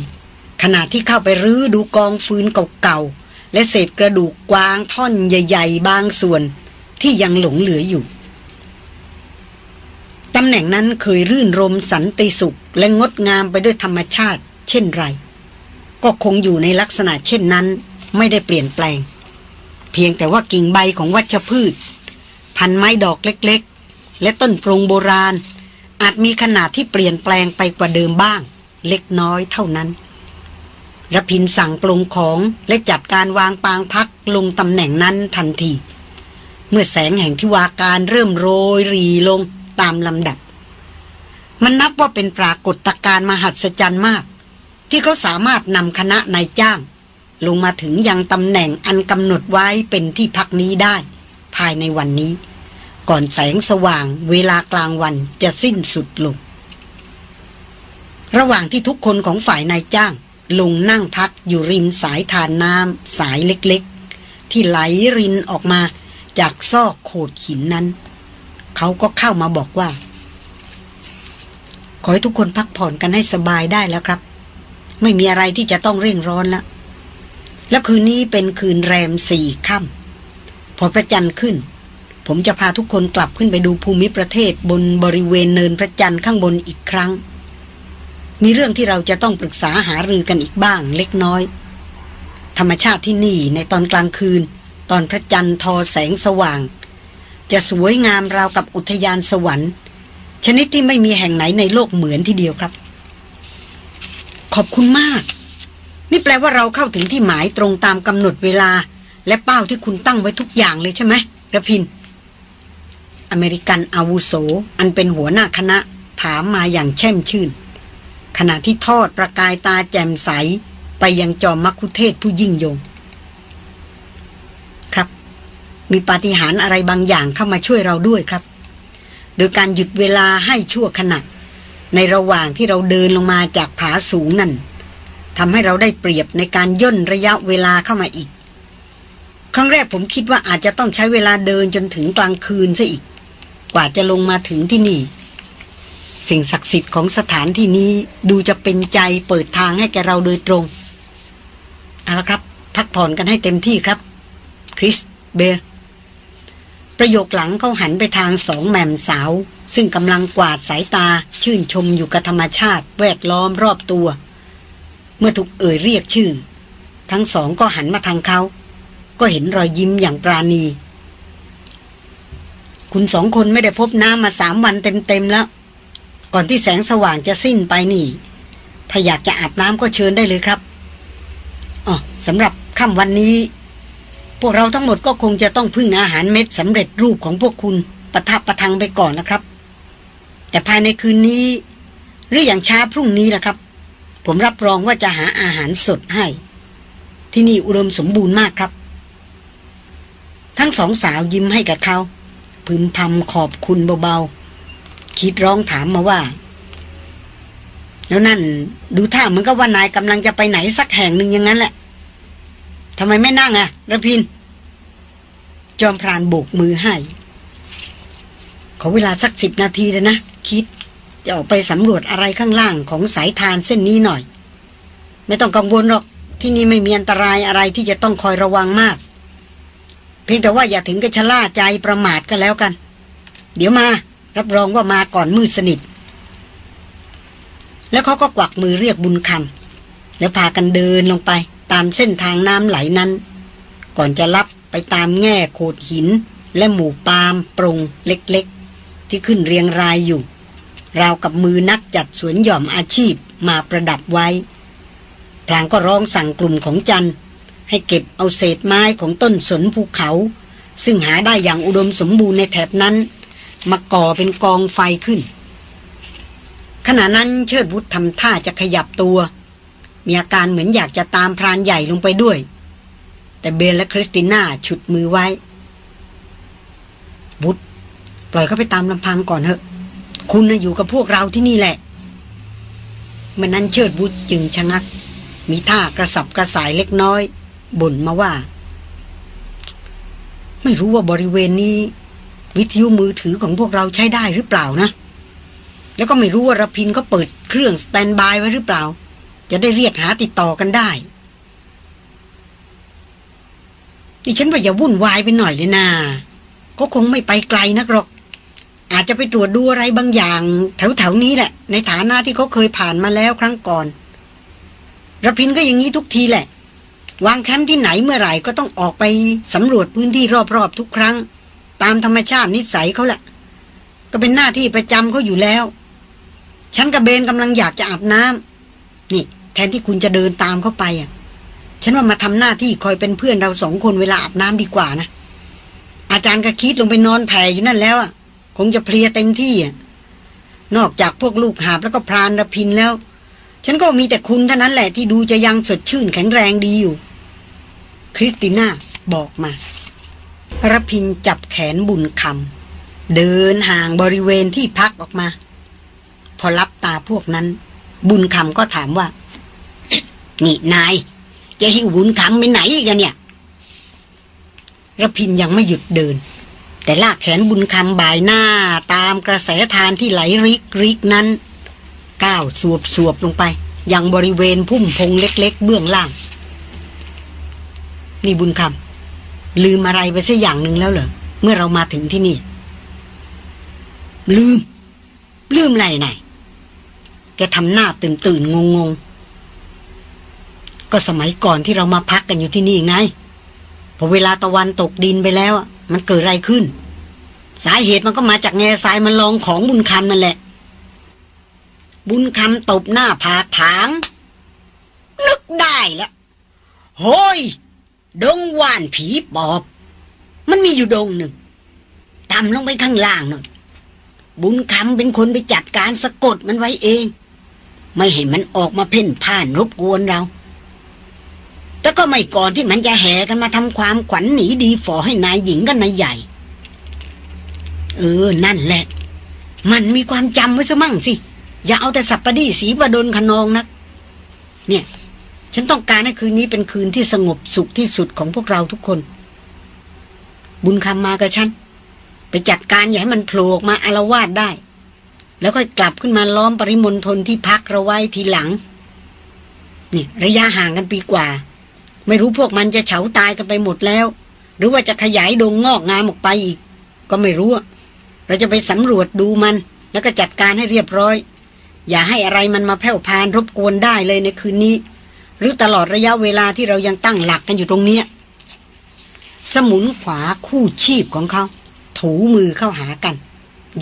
ขณะที่เข้าไปรื้อดูกองฟืนเก่าๆ และเศษกระดูกกวางท่อนใหญ่ ๆ บางส่วนที่ยังหลงเหลืออยู่ ตำแหน่งนั้นเคยรื่นรมสันติสุข และงดงามไปด้วยธรรมชาติ เช่นไร ก็คงอยู่ในลักษณะเช่นนั้น ไม่ได้เปลี่ยนแปลง เพียงแต่ว่ากิ่งใบของวัชพืช พันไม้ดอกเล็กๆ และต้นปรงโบราณ อาจมีขนาดที่เปลี่ยนแปลงไปกว่าเดิมบ้าง เล็กน้อยเท่านั้น ระพินสั่งปรงของและจัดการวางปางพักลงตำแหน่งนั้นทันที เมื่อแสงแห่งทิวาการเริ่มโรยรีลงตามลำดับ มันนับว่าเป็นปรากฏการณ์มหัศจรรย์มาก ที่เขาสามารถนำคณะนายจ้าง ลงมาถึงยังตำแหน่งอันกำหนดไว้เป็นที่พักนี้ได้ ภายในวันนี้ ก่อนแสงสว่างเวลากลางวันจะสิ้นสุดลงระหว่างที่ทุกคนของฝ่ายนายจ้าง ลงนั่งพักอยู่ริมสายทานน้ำสายเล็กๆ ที่ไหลรินออกมาจากซอกโขดหินนั้น เขาก็เข้ามาบอกว่า ขอให้ทุกคนพักผ่อนกันให้สบายได้แล้วครับ ไม่มีอะไรที่จะต้องเร่งร้อนแล้วแล้วคืนนี้เป็นคืนแรมสี่ค่ำพอพระจันทร์ขึ้น ผมจะพาทุกคนกลับขึ้นไปดูภูมิประเทศบนบริเวณเนินพระจันทร์ข้างบนอีกครั้ง มีเรื่องที่เราจะต้องปรึกษาหารือกันอีกบ้างเล็กน้อย ธรรมชาติที่นี่ในตอนกลางคืน ตอนพระจันทร์ทอแสงสว่าง จะสวยงามราวกับอุทยานสวรรค์ ชนิดที่ไม่มีแห่งไหนในโลกเหมือนทีเดียวครับ ขอบคุณมาก นี่แปลว่าเราเข้าถึงที่หมายตรงตามกำหนดเวลา และเป้าที่คุณตั้งไว้ทุกอย่างเลยใช่ไหมระพิน อเมริกันอาวุโส อันเป็นหัวหน้าคณะ ถามมาอย่างแช่มชื่น ขณะที่ทอดประกายตาแจ่มใส ไปยังจอมมักคุเทศผู้ยิ่งยง ครับ มีปาฏิหาริย์อะไรบางอย่างเข้ามาช่วยเราด้วยครับ โดยการหยุดเวลาให้ชั่วขณะ ในระหว่างที่เราเดินลงมาจากผาสูงนั่นทำให้เราได้เปรียบในการย่นระยะเวลาเข้ามาอีก ครั้งแรกผมคิดว่าอาจจะต้องใช้เวลาเดินจนถึงกลางคืนซะอีก กว่าจะลงมาถึงที่นี่ สิ่งศักดิ์สิทธิ์ของสถานที่นี้ดูจะเป็นใจเปิดทางให้แกเราโดยตรง เอาละครับ พักผ่อนกันให้เต็มที่ครับ คริสเบร์ประโยคหลังเขาหันไปทางสองแม่มสาว ซึ่งกำลังกวาดสายตาชื่นชมอยู่กับธรรมชาติแวดล้อมรอบตัว เมื่อถูกเอ่ยเรียกชื่อ ทั้งสองก็หันมาทางเขา ก็เห็นรอยยิ้มอย่างปราณี คุณสองคนไม่ได้พบน้ำมาสามวันเต็มๆแล้ว ก่อนที่แสงสว่างจะสิ้นไปนี่ ถ้าอยากจะอาบน้ำก็เชิญได้เลยครับอ๋อสำหรับค่ำวันนี้ พวกเราทั้งหมดก็คงจะต้องพึ่งอาหารเม็ดสำเร็จรูปของพวกคุณประทับประทังไปก่อนนะครับ แต่ภายในคืนนี้ หรืออย่างช้าพรุ่งนี้ละครับ ผมรับรองว่าจะหาอาหารสดให้ ที่นี่อุดมสมบูรณ์มากครับ ทั้งสองสาวยิ้มให้กับเขาพึมพำขอบคุณเบาๆ คิดร้องถามมาว่า แล้วนั่นดูท่าเหมือนกับว่านายกำลังจะไปไหนสักแห่งหนึ่งอย่างนั้นแหละทำไมไม่นั่งอะระพิน จอมพรานโบกมือให้ ขอเวลาสักสิบนาทีเลยนะ คิดจะออกไปสำรวจอะไรข้างล่างของสายทานเส้นนี้หน่อย ไม่ต้องกังวลหรอก ที่นี่ไม่มีอันตรายอะไรที่จะต้องคอยระวังมาก เพียงแต่ว่าอย่าถึงกับชะล่าใจประมาทก็แล้วกัน เดี๋ยวมา รับรองว่ามาก่อนมืดสนิท แล้วเขาก็กวักมือเรียกบุญคำแล้วพากันเดินลงไปตามเส้นทางน้ำไหลนั้น ก่อนจะลับไปตามแง่โขดหิน และหมู่ปามปรงเล็กๆ ที่ขึ้นเรียงรายอยู่ ราวกับมือนักจัดสวนหย่อมอาชีพมาประดับไว้ พลางก็ร้องสั่งกลุ่มของจันให้เก็บเอาเศษไม้ของต้นสนภูเขา ซึ่งหาได้อย่างอุดมสมบูรณ์ในแถบนั้น มาก่อเป็นกองไฟขึ้น ขณะนั้นเชิดวุฒทำท่าจะขยับตัว มีอาการเหมือนอยากจะตามพรานใหญ่ลงไปด้วย แต่เบลและคริสติน่าฉุดมือไว้วุฒปล่อยเขาไปตามลำพังก่อนเถอะ คุณนะอยู่กับพวกเราที่นี่แหละเมันนั้นเชิดวุฒจึงชะงัก มีท่ากระสับกระสายเล็กน้อย บ่นมาว่า ไม่รู้ว่าบริเวณนี้ วิทยุมือถือของพวกเราใช้ได้หรือเปล่านะ แล้วก็ไม่รู้ว่ารพินก็เปิดเครื่องสแตนบายไว้หรือเปล่า จะได้เรียกหาติดต่อกันได้ดิฉันว่าอย่าวุ่นวายไปหน่อยเลยนะก็คงไม่ไปไกลนักหรอก อาจจะไปตรวจดูอะไรบางอย่าง แถวๆนี้แหละ ในฐานะที่เขาเคยผ่านมาแล้วครั้งก่อนรพินก็อย่างนี้ทุกทีแหละ วางแคมป์ที่ไหนเมื่อไหร่ก็ต้องออกไปสำรวจพื้นที่รอบๆทุกครั้ง ตามธรรมชาตินิสัยเขาแหละ ก็เป็นหน้าที่ประจำเขาอยู่แล้ว ฉันกับเบนกำลังอยากจะอาบน้ำนี่ แทนที่คุณจะเดินตามเข้าไปอะ ฉันว่ามาทำหน้าที่คอยเป็นเพื่อนเราสองคนเวลาอาบน้ำดีกว่านะ อาจารย์ก็คิดลงไปนอนแผ่อยู่นั่นแล้วอะ คงจะเพลียเต็มที่อะ นอกจากพวกลูกหาบแล้วก็พรานระพินแล้ว ฉันก็มีแต่คุณเท่านั้นแหละที่ดูจะยังสดชื่นแข็งแรงดีอยู่ คริสติน่าบอกมา ระพินจับแขนบุญคำเดินห่างบริเวณที่พักออกมา พอรับตาพวกนั้น บุญคำก็ถามว่า นี่นาย จะหิวบุญคำไปไหนกันเนี่ยระพินยังไม่หยุดเดิน แต่ลากแขนบุญคำบ่ายหน้าตามกระแสทานที่ไหลริกริกนั้น ก้าวสวบสวบลงไป ยังบริเวณพุ่มพงเล็ก ๆ เบื้องล่าง นี่บุญคำ ลืมอะไรไปสักอย่างหนึ่งแล้วเหรอ เมื่อเรามาถึงที่นี่ ลืม ลืมอะไรไหนแกทำหน้าตื่นตื่นงงงก็สมัยก่อนที่เรามาพักกันอยู่ที่นี่ไง พอเวลาตะวันตกดินไปแล้วมันเกิดอะไรขึ้น สาเหตุมันก็มาจากแง่ทรายมันลองของบุญคำนั่นแหละ บุญคำตบหน้าผาผาง นึกได้แล้วโฮ้ย ดงว่านผีปอบ มันมีอยู่ดงหนึ่งต่ำลงไปข้างล่างหน่อยบุญคำเป็นคนไปจัดการสะกดมันไว้เอง ไม่ให้มันออกมาเพ่นพ่านรบกวนเราแต่ก็ไม่ก่อนที่มันจะแห่กันมาทำความขวัญหนีดีฝอให้นายหญิงกันนายใหญ่ เออ นั่นแหละ มันมีความจำไว้ซะมั่งสิ อย่าเอาแต่สับปปดีสีประดนขนองนัก เนี่ย ฉันต้องการให้คืนนี้เป็นคืนที่สงบสุขที่สุดของพวกเราทุกคน บุญคำมากับฉัน ไปจัดการอย่าให้มันโผล่ออกมาอารวาสได้ แล้วก็กลับขึ้นมาล้อมปริมณฑลที่พักเราไว้ทีหลัง นี่ ระยะห่างกันปีกว่า ไม่รู้พวกมันจะเฉาตายกันไปหมดแล้ว หรือว่าจะขยายดงงอกงามออกไปอีก ก็ไม่รู้ เราจะไปสำรวจดูมัน แล้วก็จัดการให้เรียบร้อย อย่าให้อะไรมันมาแผ่วพานรบกวนได้เลยในคืนนี้ หรือตลอดระยะเวลาที่เรายังตั้งหลักกันอยู่ตรงนี้ สมุนขวาคู่ชีพของเขา ถูมือเข้าหากัน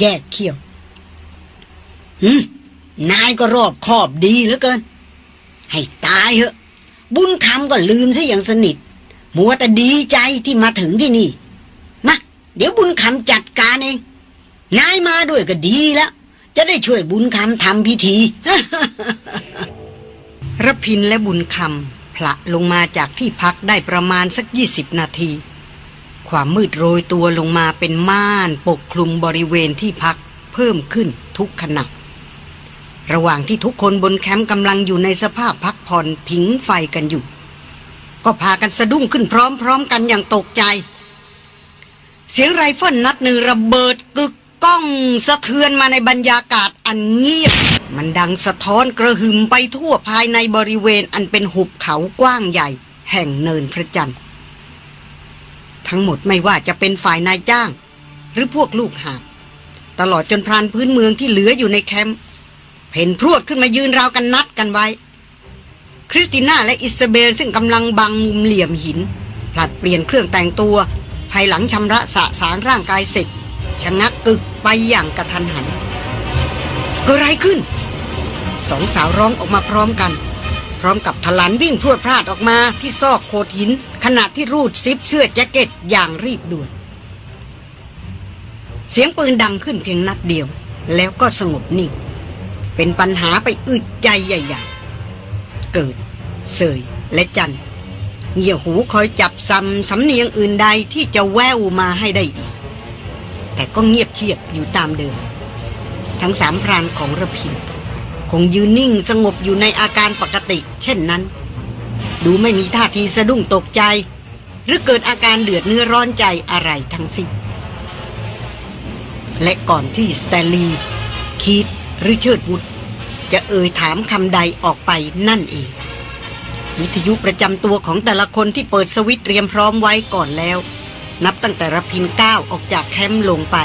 แยกเขี้ยวหืมนายก็รอบคอบดีเหลือเกิน ให้ตายเหอะ บุญคำก็ลืมซะอย่างสนิท มัวแต่ดีใจที่มาถึงที่นี่ มา เดี๋ยวบุญคำจัดการเอง นายมาด้วยก็ดีแล้ว จะได้ช่วยบุญคำทำพิธี ระพินและบุญคำพละลงมาจากที่พักได้ประมาณสักยี่สิบนาที ความมืดโรยตัวลงมาเป็นม่านปกคลุมบริเวณที่พักเพิ่มขึ้นทุกขณะระหว่างที่ทุกคนบนแคมป์กำลังอยู่ในสภาพพักผ่อนผิงไฟกันอยู่ ก็พากันสะดุ้งขึ้นพร้อมๆกันอย่างตกใจ เสียงไรเฟิลนัดหนึ่งระเบิดกึกก้องสะเทือนมาในบรรยากาศอันเงียบ มันดังสะท้อนกระหึ่มไปทั่วภายในบริเวณอันเป็นหุบเขากว้างใหญ่ แห่งเนินพระจันทร์ทั้งหมดไม่ว่าจะเป็นฝ่ายนายจ้าง หรือพวกลูกหาบตลอดจนพรานพื้นเมืองที่เหลืออยู่ในแคมป์เพ่นพรวดขึ้นมายืนราวกับนัดกันไว้ คริสติน่าและอิสเบลซึ่งกำลังบังมุมเหลี่ยมหินผลัดเปลี่ยนเครื่องแต่งตัว ภายหลังชำระสะสางร่างกายเสร็จชะงักกึกไปอย่างกระทันหันกิดอะไรขึ้น สองสาวร้องออกมาพร้อมกัน พร้อมกับทลันวิ่งพรวดพลาดออกมาที่ซอกโขดหิน ขณะที่รูดซิปเสื้อแจ็คเก็ตอย่างรีบด่วน เสียงปืนดังขึ้นเพียงนัดเดียว แล้วก็สงบนิ่ง เป็นปัญหาไปอึดใจใหญ่ๆ เกิด เสยและจันเงี่ยหูคอยจับซ้ำสำเนียงอื่นใดที่จะแววมาให้ได้อีก แต่ก็เงียบเชียบอยู่ตามเดิม ทั้งสามพรานของระพิน คงยืนนิ่งสงบอยู่ในอาการปกติ เช่นนั้น ดูไม่มีท่าทีสะดุ้งตกใจ หรือเกิดอาการเดือดเนื้อร้อนใจอะไรทั้งสิ้น และก่อนที่สแตลีคีตหรือเชิดวุฒจะเอ่ยถามคำใดออกไปนั่นเอง วิทยุประจำตัวของแต่ละคนที่เปิดสวิตเตรียมพร้อมไว้ก่อนแล้ว นับตั้งแต่ระพินก้าวออกจากแคมป์ลงไป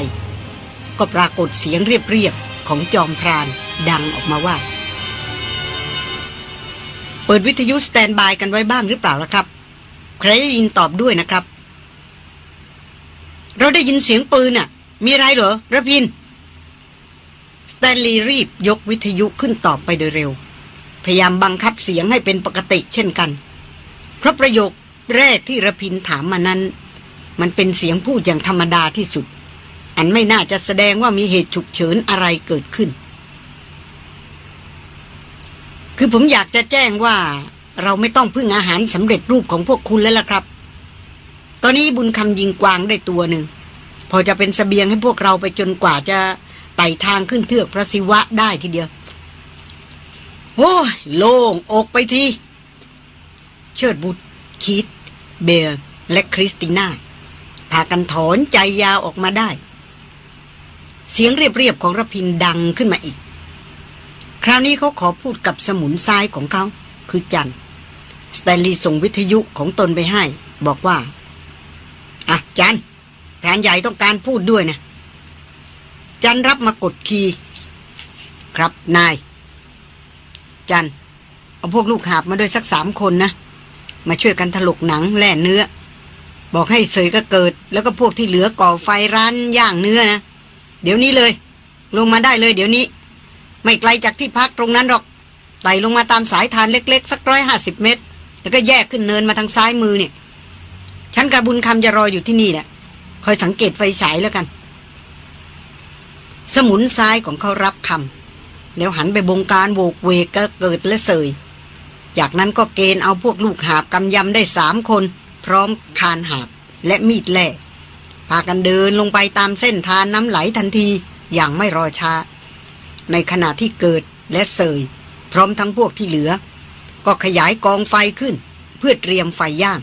ก็ปรากฏเสียงเรียบๆของจอมพราน ดังออกมาว่า เปิดวิทยุสแตนบายกันไว้บ้างหรือเปล่าล่ะครับ ใครได้ยินตอบด้วยนะครับ เราได้ยินเสียงปืนน่ะ มีอะไรเหรอระพินสแตนลีย์รีบยกวิทยุขึ้นตอบไปโดยเร็ว พยายามบังคับเสียงให้เป็นปกติเช่นกัน เพราะประโยคแรกที่ระพินถามมานั้น มันเป็นเสียงพูดอย่างธรรมดาที่สุด อันไม่น่าจะแสดงว่ามีเหตุฉุกเฉินอะไรเกิดขึ้น คือผมอยากจะแจ้งว่าเราไม่ต้องพึ่งอาหารสำเร็จรูปของพวกคุณแล้วล่ะครับ ตอนนี้บุญคำยิงกวางได้ตัวหนึ่ง พอจะเป็นสเสบียงให้พวกเราไปจนกว่าจะไต่ทางขึ้นเทือกพระศิวะได้ทีเดียว โอ้ยโล่งอกไปที เชิดบุตรคิด เบลและคริสติน่าพากันถอนใจยาวออกมาได้ เสียงเรียบๆของระพินดังขึ้นมาอีก คราวนี้เขาขอพูดกับสมุนซ้ายของเขา คือจันสแตนลีย์ส่งวิทยุของตนไปให้ บอกว่า อะ จันพรานใหญ่ต้องการพูดด้วยนะ จันรับมากดคีย์ครับนาย จันเอาพวกลูกหาบมาด้วยสักสามคนนะ มาช่วยกันถลกหนังแล่เนื้อ บอกให้เสยก็เกิด แล้วก็พวกที่เหลือก่อไฟร้านย่างเนื้อนะ เดี๋ยวนี้เลย ลงมาได้เลย เดี๋ยวนี้ ไม่ไกลจากที่พักตรงนั้นหรอกไต่ลงมาตามสายทานเล็ก ๆ สักร้อยห้าสิบเมตร แล้วก็แยกขึ้นเนินมาทางซ้ายมือเนี่ยฉันกับบุญคำจะรออยู่ที่นี่แหละคอยสังเกตไฟฉายแล้วกัน สมุนซ้ายของเขารับคำแล้วหันไปบงการโวกเวกก็เกิดและเสย จากนั้นก็เกณฑ์เอาพวกลูกหาบกำยำได้สามคน พร้อมคานหาบและมีดแล่พากันเดินลงไปตามเส้นทานน้ำไหลทันทีอย่างไม่รอช้า ในขณะที่เกิดและเสย พร้อมทั้งพวกที่เหลือ ก็ขยายกองไฟขึ้น เพื่อเตรียมไฟย่าง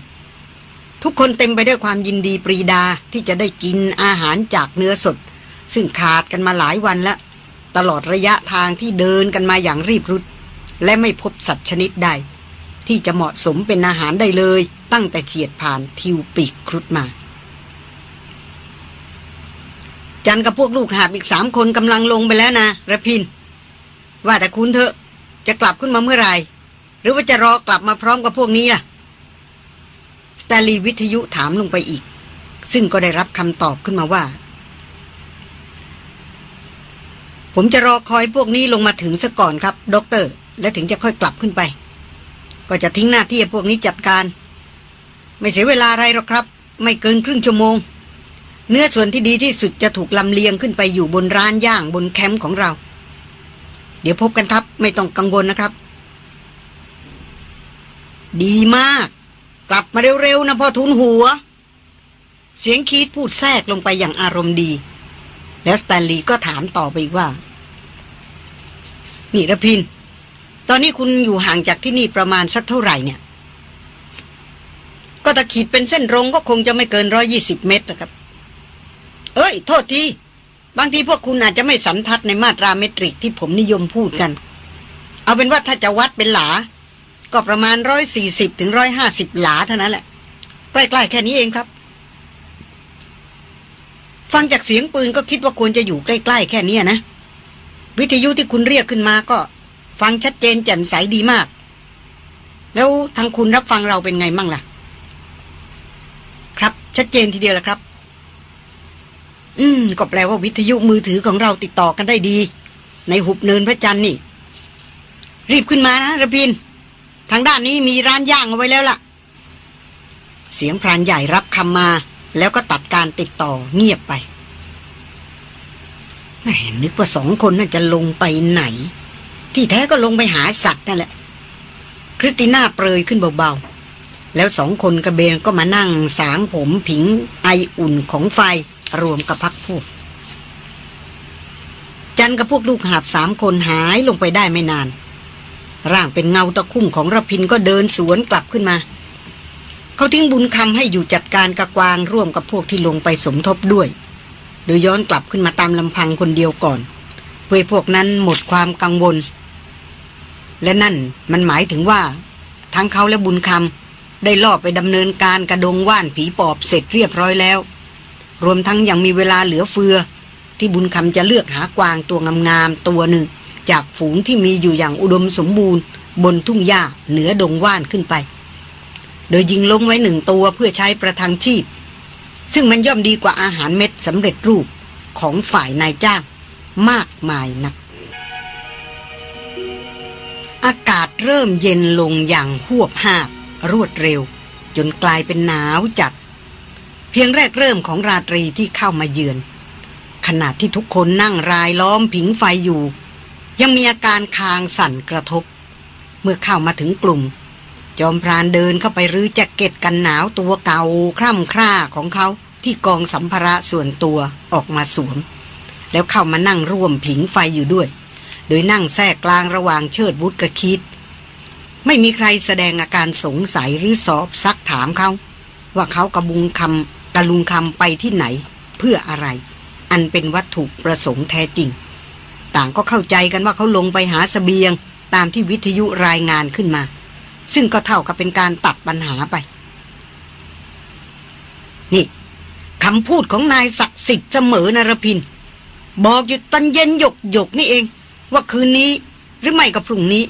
ทุกคนเต็มไปด้วยความยินดีปรีดาที่จะได้กินอาหารจากเนื้อสด ซึ่งขาดกันมาหลายวันแล้วตลอดระยะทางที่เดินกันมาอย่างรีบรุด และไม่พบสัตว์ชนิดใด ที่จะเหมาะสมเป็นอาหารได้เลย ตั้งแต่เฉียดผ่านทิวปีกครุดมา จันกับพวกลูกหาบอีกสามคนกำลังลงไปแล้วนะรพินทร์ ว่าแต่คุณเถอะ จะกลับขึ้นมาเมื่อไหร่ หรือว่าจะรอกลับมาพร้อมกับพวกนี้ล่ะสแตนลีย์วิทยุถามลงไปอีก ซึ่งก็ได้รับคำตอบขึ้นมาว่า ผมจะรอคอยพวกนี้ลงมาถึงซะก่อนครับด็อกเตอร์ และถึงจะค่อยกลับขึ้นไป ก็จะทิ้งหน้าที่พวกนี้จัดการ ไม่เสียเวลาอะไรหรอกครับ ไม่เกินครึ่งชั่วโมง เนื้อส่วนที่ดีที่สุดจะถูกลำเลียงขึ้นไปอยู่บนร้านย่างบนแคมป์ของเรา เดี๋ยวพบกันครับ ไม่ต้องกังวลนะครับ ดีมาก กลับมาเร็วๆนะพ่อทูนหัว เสียงคีธพูดแทรกลงไปอย่างอารมณ์ดี แล้วสแตนลีย์ก็ถามต่อไปอีกว่า นี่รพินทร์ ตอนนี้คุณอยู่ห่างจากที่นี่ประมาณสักเท่าไหร่เนี่ย ก็ตะขีดเป็นเส้นตรงก็คงจะไม่เกินร้อยี่สิบเมตรนะครับ เอ้ย โทษที บางทีพวกคุณอาจจะไม่สันทัดในมาตราเมตริกที่ผมนิยมพูดกัน เอาเป็นว่าถ้าจะวัดเป็นหลา ก็ประมาณร้อยสี่สิบถึงร้อยห้าสิบหลาเท่านั้นแหละ ใกล้ๆแค่นี้เองครับ ฟังจากเสียงปืนก็คิดว่าควรจะอยู่ใกล้ ๆ แค่นี้นะ วิทยุที่คุณเรียกขึ้นมาก็ ฟังชัดเจนแจ่มใสดีมาก แล้วทางคุณรับฟังเราเป็นไงมั่งล่ะ ครับ ชัดเจนทีเดียวแหละครับ อืม ก็แปลว่าวิทยุมือถือของเราติดต่อกันได้ดี ในหุบเนินพระจันทร์นี่ รีบขึ้นมานะระพิน ทางด้านนี้มีร้านย่างเอาไว้แล้วล่ะ เสียงพรานใหญ่รับคำมา แล้วก็ตัดการติดต่อเงียบไปแม่นึกว่าสองคนน่าจะลงไปไหน ที่แท้ก็ลงไปหาสัตว์นั่นแหละ คริสติน่าเปรยขึ้นเบาๆ แล้วสองคนกระเบนก็มานั่งสางผมผิงไออุ่นของไฟ รวมกับพักพวก จันกับพวกลูกหาบสามคนหายลงไปได้ไม่นาน ร่างเป็นเงาตะคุ่มของระพินก็เดินสวนกลับขึ้นมา เขาทิ้งบุญคำให้อยู่จัดการกระกวางร่วมกับพวกที่ลงไปสมทบด้วย โดยย้อนกลับขึ้นมาตามลำพังคนเดียวก่อน เพื่อพวกนั้นหมดความกังวล และนั่นมันหมายถึงว่า ทั้งเขาและบุญคำได้ล่อไปดำเนินการกระดงว่านผีปอบเสร็จเรียบร้อยแล้ว รวมทั้งยังมีเวลาเหลือเฟือ ที่บุญคำจะเลือกหากวางตัวงามๆตัวหนึ่ง จากฝูงที่มีอยู่อย่างอุดมสมบูรณ์ บนทุ่งหญ้าเหนือดงว่านขึ้นไป โดยยิงล้มไว้หนึ่งตัวเพื่อใช้ประทังชีพ ซึ่งมันย่อมดีกว่าอาหารเม็ดสำเร็จรูปของฝ่ายนายจ้างมากมายนัก อากาศเริ่มเย็นลงอย่างหวบหาบรวดเร็ว จนกลายเป็นหนาวจัด เพียงแรกเริ่มของราตรีที่เข้ามาเยือน ขณะที่ทุกคนนั่งรายล้อมผิงไฟอยู่ ยังมีอาการคางสั่นกระทบ เมื่อเข้ามาถึงกลุ่ม จอมพรานเดินเข้าไปรื้อแจ็คเก็ตกันหนาวตัวเก่าคร่ำคร่าของเขาที่กองสัมภาระส่วนตัวออกมาสวม แล้วเข้ามานั่งร่วมผิงไฟอยู่ด้วย โดยนั่งแทรกกลางระหว่างเชิดวุฒกับคิด ไม่มีใครแสดงอาการสงสัยหรือสอบซักถามเขา ว่าเขากระบุงคำ กระลุงคำไปที่ไหน เพื่ออะไร อันเป็นวัตถุประสงค์แท้จริง ต่างก็เข้าใจกันว่าเขาลงไปหาสเสบียง ตามที่วิทยุรายงานขึ้นมา ซึ่งก็เท่ากับเป็นการตัดปัญหาไป นี่คำพูดของนายศักดิ์สิทธิ์เสมอนรพิน บอกอยู่ตอนเย็นหยกหยกนี่เอง ว่าคืนนี้หรือไม่ก็พรุ่งนี้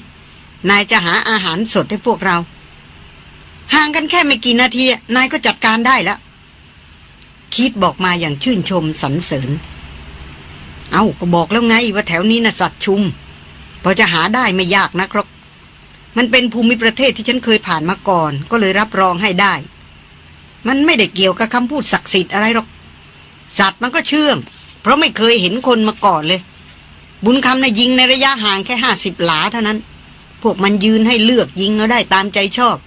นายจะหาอาหารสดให้พวกเราห่างกันแค่ไม่กี่นาที นายก็จัดการได้แล้ว คิดบอกมาอย่างชื่นชมสรรเสริญ เอา้าก็บอกแล้วไงว่าแถวนี้นะ่ะสัตว์ชุม พอจะหาได้ไม่ยากนะครับมันเป็นภูมิประเทศที่ฉันเคยผ่านมาก่อน ก็เลยรับรองให้ได้ มันไม่ได้เกี่ยวกับคำพูดศักดิ์สิทธิ์อะไรหรอก สัตว์มันก็เชื่อง เพราะไม่เคยเห็นคนมาก่อนเลย บุญคำนะ่ะยิงในระยะห่างแค่ห้าสิบหลาเท่านั้น พวกมันยืนให้เลือกยิงเอาได้ตามใจชอบ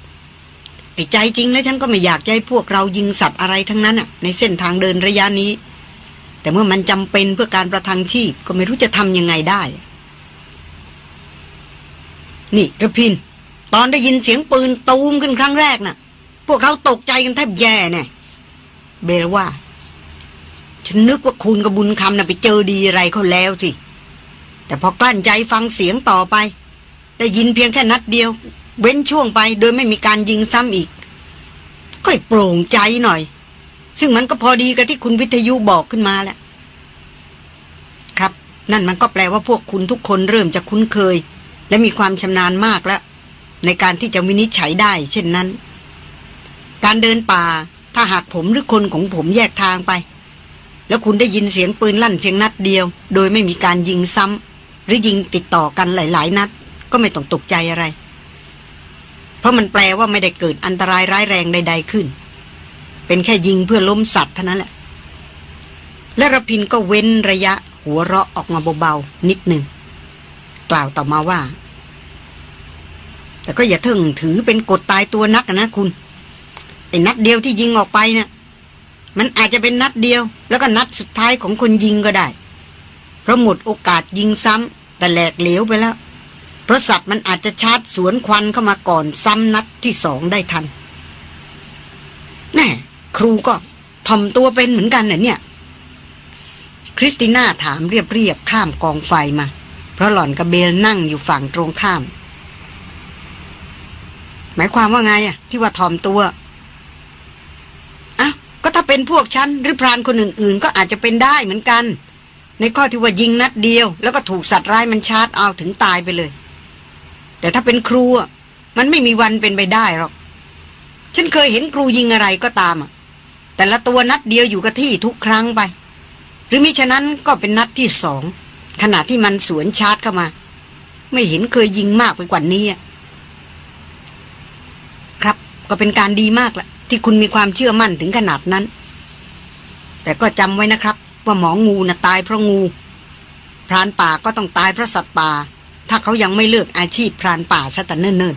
ไอ้ใจจริงแล้วฉันก็ไม่อยากให้พวกเรายิงสัตว์อะไรทั้งนั้นอะ ในเส้นทางเดินระยะนี้ แต่เมื่อมันจำเป็นเพื่อการประทังชีพก็ไม่รู้จะทำยังไงได้ นี่ระพิน ตอนได้ยินเสียงปืนตูมขึ้นครั้งแรกน่ะ พวกเราตกใจกันแทบแย่แน่เบลว่า ฉันนึกว่าคุณกับบุญคำน่ะไปเจอดีอะไรเขาแล้วสิแต่พอกลั้นใจฟังเสียงต่อไป ได้ยินเพียงแค่นัดเดียว เว้นช่วงไปโดยไม่มีการยิงซ้ำอีก ก็โปร่งใจหน่อย ซึ่งมันก็พอดีกับที่คุณวิทยุบอกขึ้นมาแหละครับ นั่นมันก็แปลว่าพวกคุณทุกคนเริ่มจะคุ้นเคย และมีความชำนาญมากแล้ว ในการที่จะวินิจฉัยได้ เช่นนั้น การเดินป่า ถ้าหากผมหรือคนของผมแยกทางไป แล้วคุณได้ยินเสียงปืนลั่นเพียงนัดเดียว โดยไม่มีการยิงซ้ำหรือยิงติดต่อกันหลาย ๆ นัด ก็ไม่ต้องตกใจอะไร เพราะมันแปลว่าไม่ได้เกิดอันตรายร้ายแรงใด ๆขึ้น เป็นแค่ยิงเพื่อล้มสัตว์เท่านั้นแหละ และระพินก็เว้นระยะหัวเราะออกมาเบาๆนิดหนึ่ง กล่าวต่อมาว่า แต่ก็อย่าเถิงถือเป็นกฎตายตัวนักนะคุณไอ้นัดเดียวที่ยิงออกไปเนะ่ะมันอาจจะเป็นนัดเดียว แล้วก็นัดสุดท้ายของคนยิงก็ได้ เพราะหมดโอกาสยิงซ้ำแต่แหลกเหลวไปแล้ว เพราะสัตว์มันอาจจะชาร์จสวนควันเข้ามาก่อนซ้ำนัดที่สองได้ทัน แน่ครูก็ทอมตัวเป็นเหมือนกันน่ะเนี่ย คริสติน่าถามเรียบๆข้ามกองไฟมา เพราะหล่อนกับเบลนั่งอยู่ฝั่งตรงข้าม หมายความว่าไงอะที่ว่าทอมตัวอะก็ถ้าเป็นพวกฉันหรือพรานคนอื่น ๆ ก็อาจจะเป็นได้เหมือนกัน ในข้อที่ว่ายิงนัดเดียว แล้วก็ถูกสัตว์ร้ายมันชาร์จเอาถึงตายไปเลย แต่ถ้าเป็นครูอะมันไม่มีวันเป็นไปได้หรอก ฉันเคยเห็นครูยิงอะไรก็ตามอะแต่ละตัวนัดเดียวอยู่กับที่ทุกครั้งไป หรือมิฉะนั้นก็เป็นนัดที่สองขขณะที่มันสวนชาร์จเข้ามา ไม่เห็นเคยยิงมากไปกว่านี้ครับก็เป็นการดีมากละที่คุณมีความเชื่อมั่นถึงขนาดนั้น แต่ก็จำไว้นะครับ ว่าหมองูนะ่ะตายเพราะงู พรานป่าก็ต้องตายเพราะสัตว์ป่า ถ้าเขายังไม่เลิกอาชีพพรานป่าซะแต่เนิ่น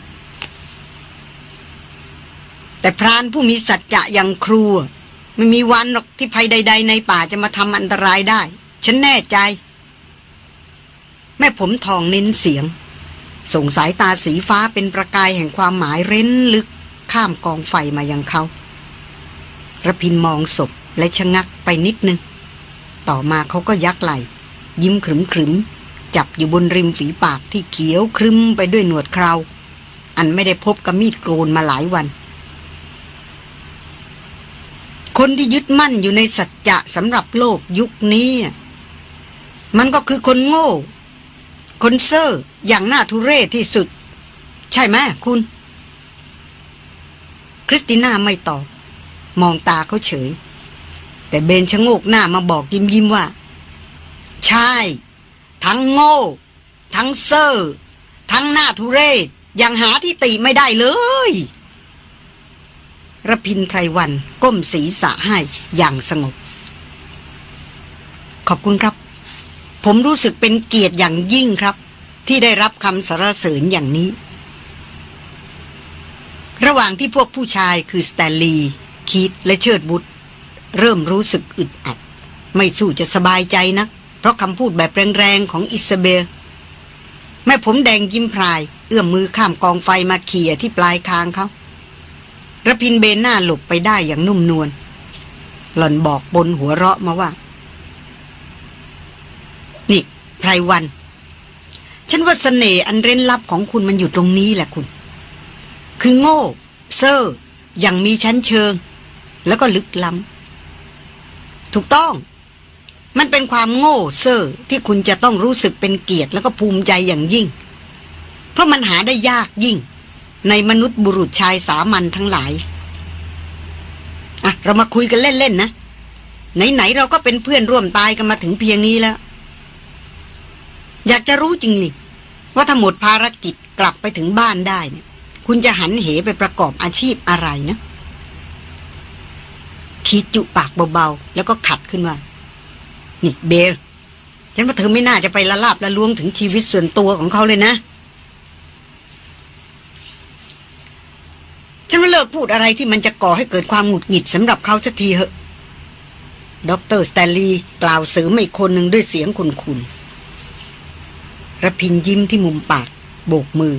ๆ แต่พรานผู้มีสัจจะอย่างครูไม่มีวันหรอกที่ภัยใด ๆ ในป่าจะมาทำอันตรายได้ ฉันแน่ใจ แม่ผมทองเน้นเสียง ส่งสายตาสีฟ้าเป็นประกายแห่งความหมายเร้นลึกข้ามกองไฟมายังเขาระพินมองศพและชะงักไปนิดนึง ต่อมาเขาก็ยักไหล ยิ้มขรึมขรึม จับอยู่บนริมฝีปากที่เขียวครึมไปด้วยหนวดคราว อันไม่ได้พบกับมีดโกนมาหลายวัน คนที่ยึดมั่นอยู่ในสัจจะสำหรับโลกยุคนี้ มันก็คือคนโง่ คนเซอร์อย่างน่าทุเรศที่สุด ใช่ไหมคุณ คริสติน่าไม่ตอบมองตาเขาเฉย แต่เบนชะโงกหน้ามาบอกยิ้มยิ้มว่า ใช่ ทั้งโง่ ทั้งเซอร์ทั้งหน้าทุเรศยังหาที่ติไม่ได้เลยระพินไพรวันก้มศีรษะให้อย่างสงบ ขอบคุณครับ ผมรู้สึกเป็นเกียรติอย่างยิ่งครับ ที่ได้รับคำสรรเสริญอย่างนี้ ระหว่างที่พวกผู้ชายคือสแตนลีย์คีธและเชิดวุธเริ่มรู้สึกอึดอัด ไม่สู้จะสบายใจนัก เพราะคำพูดแบบแรงๆของอิสเบล แม่ผมแดงยิ้มพราย เอื้อมมือข้ามกองไฟมาเขี่ยที่ปลายคางเขารพินทร์เบนหน้าหลบไปได้อย่างนุ่มนวลหล่อนบอกบนหัวเราะมาว่า นี่ไพรวัน ฉันว่าสเสน่ห์อันเร้นลับของคุณมันอยู่ตรงนี้แหละคุณ คือโง่ เซอร์อย่างมีชั้นเชิง แล้วก็ลึกล้ำถูกต้อง มันเป็นความโง่เซอร์ที่คุณจะต้องรู้สึกเป็นเกียรติแล้วก็ภูมิใจอย่างยิ่ง เพราะมันหาได้ยากยิ่ง ในมนุษย์บุรุษชายสามัญทั้งหลาย อะ เรามาคุยกันเล่นๆนะ ไหนๆเราก็เป็นเพื่อนร่วมตายกันมาถึงเพียงนี้แล้ว อยากจะรู้จริงเลยว่าถ้าหมดภารกิจกลับไปถึงบ้านได้เนี่ยคุณจะหันเหไปประกอบอาชีพอะไรนะคิดจุปากเบาๆ แล้วก็ขัดขึ้นว่า นี่เบลฉันว่าเธอไม่น่าจะไปละลาบละล้วงถึงชีวิตส่วนตัวของเขาเลยนะ ฉันว่าเลิกพูดอะไรที่มันจะก่อให้เกิดความหงุดหงิดสำหรับเขาสักทีเหอะด็อกเตอร์สแตนลีย์กล่าวเสริมอีกคนหนึ่งด้วยเสียงขุ่นๆรพินทร์ยิ้มที่มุมปาก โบกมือ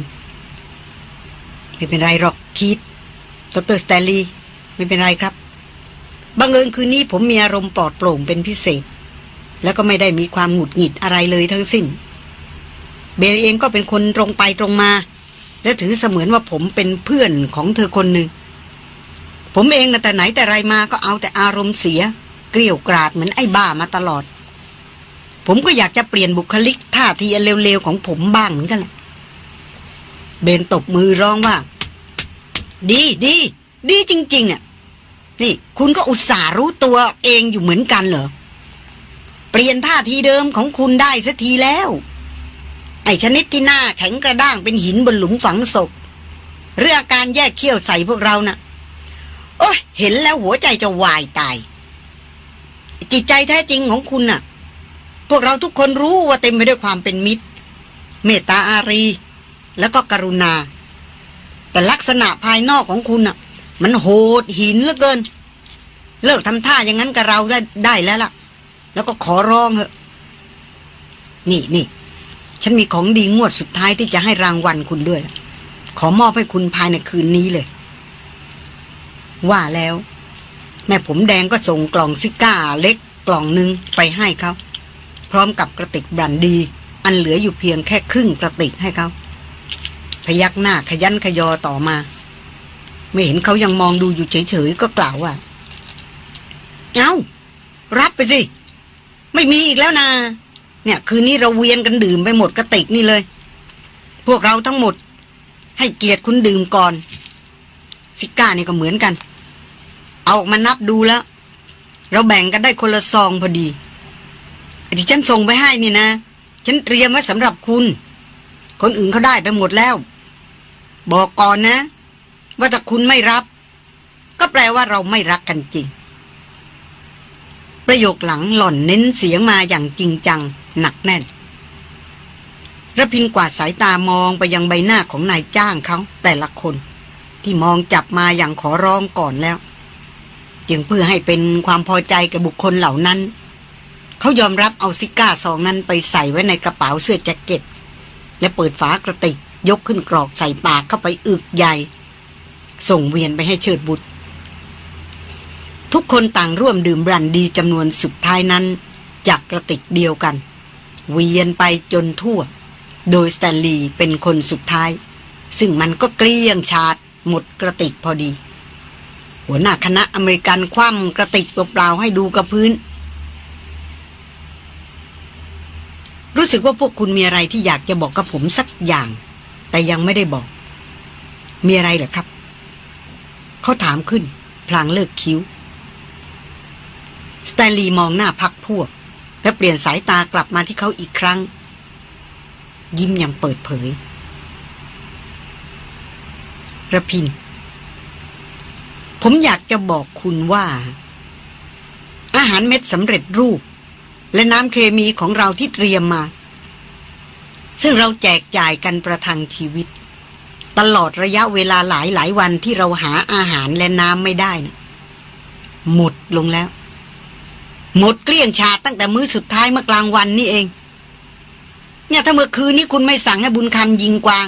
ไม่เป็นไรหรอกคีธ ด็อกเตอร์สแตนลีย์ไม่เป็นไรครับบังเอิญคืนนี้ผมมีอารมณ์ปลอดโปร่งเป็นพิเศษ แล้วก็ไม่ได้มีความหงุดหงิดอะไรเลยทั้งสิ้น เบลเองก็เป็นคนตรงไปตรงมา และถือเสมือนว่าผมเป็นเพื่อนของเธอคนหนึ่ง ผมเองนะแต่ไหนแต่ไรมาก็เอาแต่อารมณ์เสีย เกลียวกราดเหมือนไอ้บ้ามาตลอด ผมก็อยากจะเปลี่ยนบุคลิกท่าทีเร็วๆของผมบ้างเหมือนกันแหละเบนตบมือร้องว่า ดีดีดีจริง ๆอะนี่คุณก็อุตส่าห์รู้ตัวเองอยู่เหมือนกันเหรอ เปลี่ยนท่าทีเดิมของคุณได้สักทีแล้ว ไอชนิดที่หน้าแข็งกระด้างเป็นหินบนหลุมฝังศพเรื่องการแยกเขี้ยวใส่พวกเรานะ่ะ โอ้ยเห็นแล้วหัวใจจะวายตาย จิตใจแท้จริงของคุณน่ะ พวกเราทุกคนรู้ว่าเต็มไปด้วยความเป็นมิตร เมตตาอารี แล้วก็กรุณา แต่ลักษณะภายนอกของคุณน่ะ มันโหดหินเหลือเกิน เลิกทำท่าอย่างนั้นกับเราได้ได้แล้วล่ะ แล้วก็ขอร้องเถอะนี่นี่ฉันมีของดีงวดสุดท้ายที่จะให้รางวัลคุณด้วย ขอมอบให้คุณภายในคืนนี้เลย ว่าแล้ว แม่ผมแดงก็ส่งกล่องซิก้าเล็กกล่องหนึ่งไปให้เขาพร้อมกับกระติกบรันดี อันเหลืออยู่เพียงแค่ครึ่งกระติกให้เขาพยักหน้าขยันขยอต่อมา ไม่เห็นเขายังมองดูอยู่เฉยๆก็กล่าวว่า เอารับไปสิ ไม่มีอีกแล้วนาเนี่ย คืนนี้เราเวียนกันดื่มไปหมดกระติกนี่เลย พวกเราทั้งหมด ให้เกียรติคุณดื่มก่อนซิก้านี่ก็เหมือนกัน เอาออกมานับดูแล้ว เราแบ่งกันได้คนละซองพอดีที่ฉันส่งไปให้นี่นะ ฉันเตรียมไว้สำหรับคุณ คนอื่นเขาได้ไปหมดแล้ว บอกก่อนนะ ว่าถ้าคุณไม่รับ ก็แปลว่าเราไม่รักกันจริง ประโยคหลังหล่อนเน้นเสียงมาอย่างจริงจัง หนักแน่นระพินกวาดสายตามองไปยังใบหน้าของนายจ้างเขาแต่ละคน ที่มองจับมาอย่างขอร้องก่อนแล้ว จึงเพื่อให้เป็นความพอใจกับบุคคลเหล่านั้น เขายอมรับเอาซิก้าซองนั้นไปใส่ไว้ในกระเป๋าเสื้อแจ็คเก็ต และเปิดฝากระติกยกขึ้นกรอกใส่ปากเข้าไปอึกใหญ่ ส่งเวียนไปให้เชิดบุตร ทุกคนต่างร่วมดื่มบรันดีจำนวนสุดท้ายนั้น จากกระติกเดียวกัน เวียนไปจนทั่ว โดยสแตนลีย์เป็นคนสุดท้าย ซึ่งมันก็เกลี้ยงชาดหมดกระติกพอดี หัวหน้าคณะอเมริกันคว่ำกระติกเปล่าๆให้ดูกับพื้น รู้สึกว่าพวกคุณมีอะไรที่อยากจะบอกกับผมสักอย่าง แต่ยังไม่ได้บอก มีอะไรเหรอครับ เขาถามขึ้น พลางเลิกคิ้ว สแตนลีย์มองหน้าพักพวก และเปลี่ยนสายตากลับมาที่เขาอีกครั้ง ยิ้มอย่างเปิดเผยระพิน ผมอยากจะบอกคุณว่า อาหารเม็ดสำเร็จรูป และน้ำเคมีของเราที่เตรียมมา ซึ่งเราแจกจ่ายกันประทังชีวิต ตลอดระยะเวลาหลายหลายวันที่เราหาอาหารและน้ำไม่ได้นะหมดลงแล้ว หมดเกลี้ยงชาตั้งแต่มื้อสุดท้ายเมื่อกลางวันนี่เอง เนี่ยถ้าเมื่อคืนนี้คุณไม่สั่งให้บุญคำยิงกวาง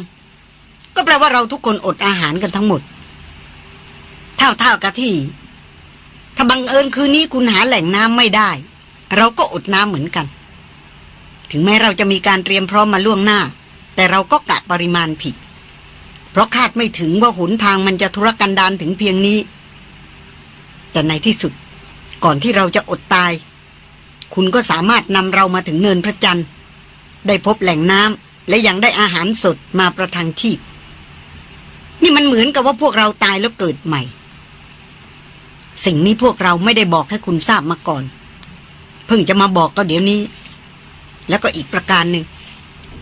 ก็แปลว่าเราทุกคนอดอาหารกันทั้งหมด เท่าเท่ากับที่ ถ้าบังเอิญคืนนี้คุณหาแหล่งน้ำไม่ได้ เราก็อดน้ำเหมือนกัน ถึงแม้เราจะมีการเตรียมพร้อมมาล่วงหน้า แต่เราก็กะปริมาณผิด เพราะคาดไม่ถึงว่าหนทางมันจะทุรกันดารถึงเพียงนี้ แต่ในที่สุด ก่อนที่เราจะอดตาย คุณก็สามารถนำเรามาถึงเนินพระจันทร์ ได้พบแหล่งน้ำและยังได้อาหารสดมาประทังชีพ นี่มันเหมือนกับว่าพวกเราตายแล้วเกิดใหม่ สิ่งนี้พวกเราไม่ได้บอกให้คุณทราบมาก่อน เพิ่งจะมาบอกก็เดี๋ยวนี้ แล้วก็อีกประการหนึ่ง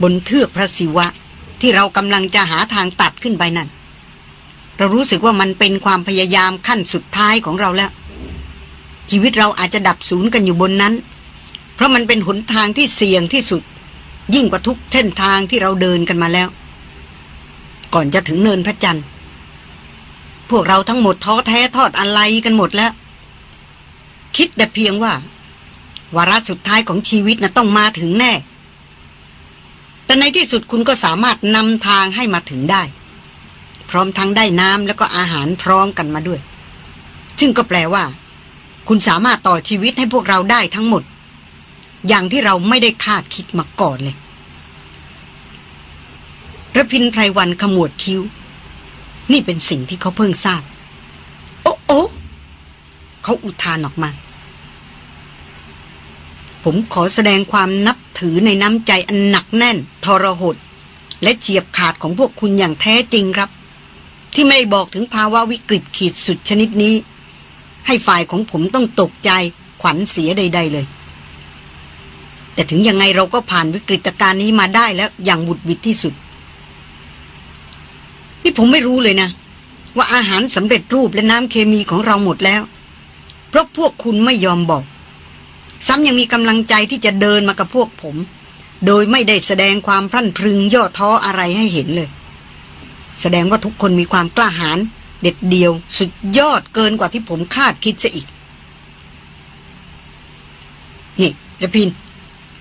บนเทือกพระศิวะที่เรากำลังจะหาทางตัดขึ้นไปนั่น เรารู้สึกว่ามันเป็นความพยายามขั้นสุดท้ายของเราแล้ว ชีวิตเราอาจจะดับศูนย์กันอยู่บนนั้น เพราะมันเป็นหนทางที่เสี่ยงที่สุด ยิ่งกว่าทุกเส้นทางที่เราเดินกันมาแล้ว ก่อนจะถึงเนินพระจันทร์ พวกเราทั้งหมดท้อแท้ทอดอะไรกันหมดแล้ว คิดแต่เพียงว่า วาระสุดท้ายของชีวิตนะต้องมาถึงแน่ แต่ในที่สุดคุณก็สามารถนำทางให้มาถึงได้ พร้อมทั้งได้น้ำแล้วก็อาหารพร้อมกันมาด้วย ซึ่งก็แปลว่า คุณสามารถต่อชีวิตให้พวกเราได้ทั้งหมด อย่างที่เราไม่ได้คาดคิดมาก่อนเลยระพินไพรวันขมวดคิ้ว นี่เป็นสิ่งที่เขาเพิ่งทราบ โอ้โอเขาอุทานออกมา ผมขอแสดงความนับถือในน้ำใจอันหนักแน่น ทรหด และเจียบขาดของพวกคุณอย่างแท้จริงครับ ที่ไม่ได้บอกถึงภาวะวิกฤตขีดสุดชนิดนี้ ให้ฝ่ายของผมต้องตกใจขวัญเสียใด ๆ เลย แต่ถึงยังไงเราก็ผ่านวิกฤตการณ์นี้มาได้แล้วอย่างบุดวิดที่สุด นี่ผมไม่รู้เลยนะ ว่าอาหารสำเร็จรูปและน้ำเคมีของเราหมดแล้ว เพราะพวกคุณไม่ยอมบอก ซ้ำยังมีกำลังใจที่จะเดินมากับพวกผม โดยไม่ได้แสดงความพรั่นพรึงย่อท้ออะไรให้เห็นเลย แสดงว่าทุกคนมีความกล้าหาญ เด็ดเดียว สุดยอดเกินกว่าที่ผมคาดคิดซะอีก นี่ระพิน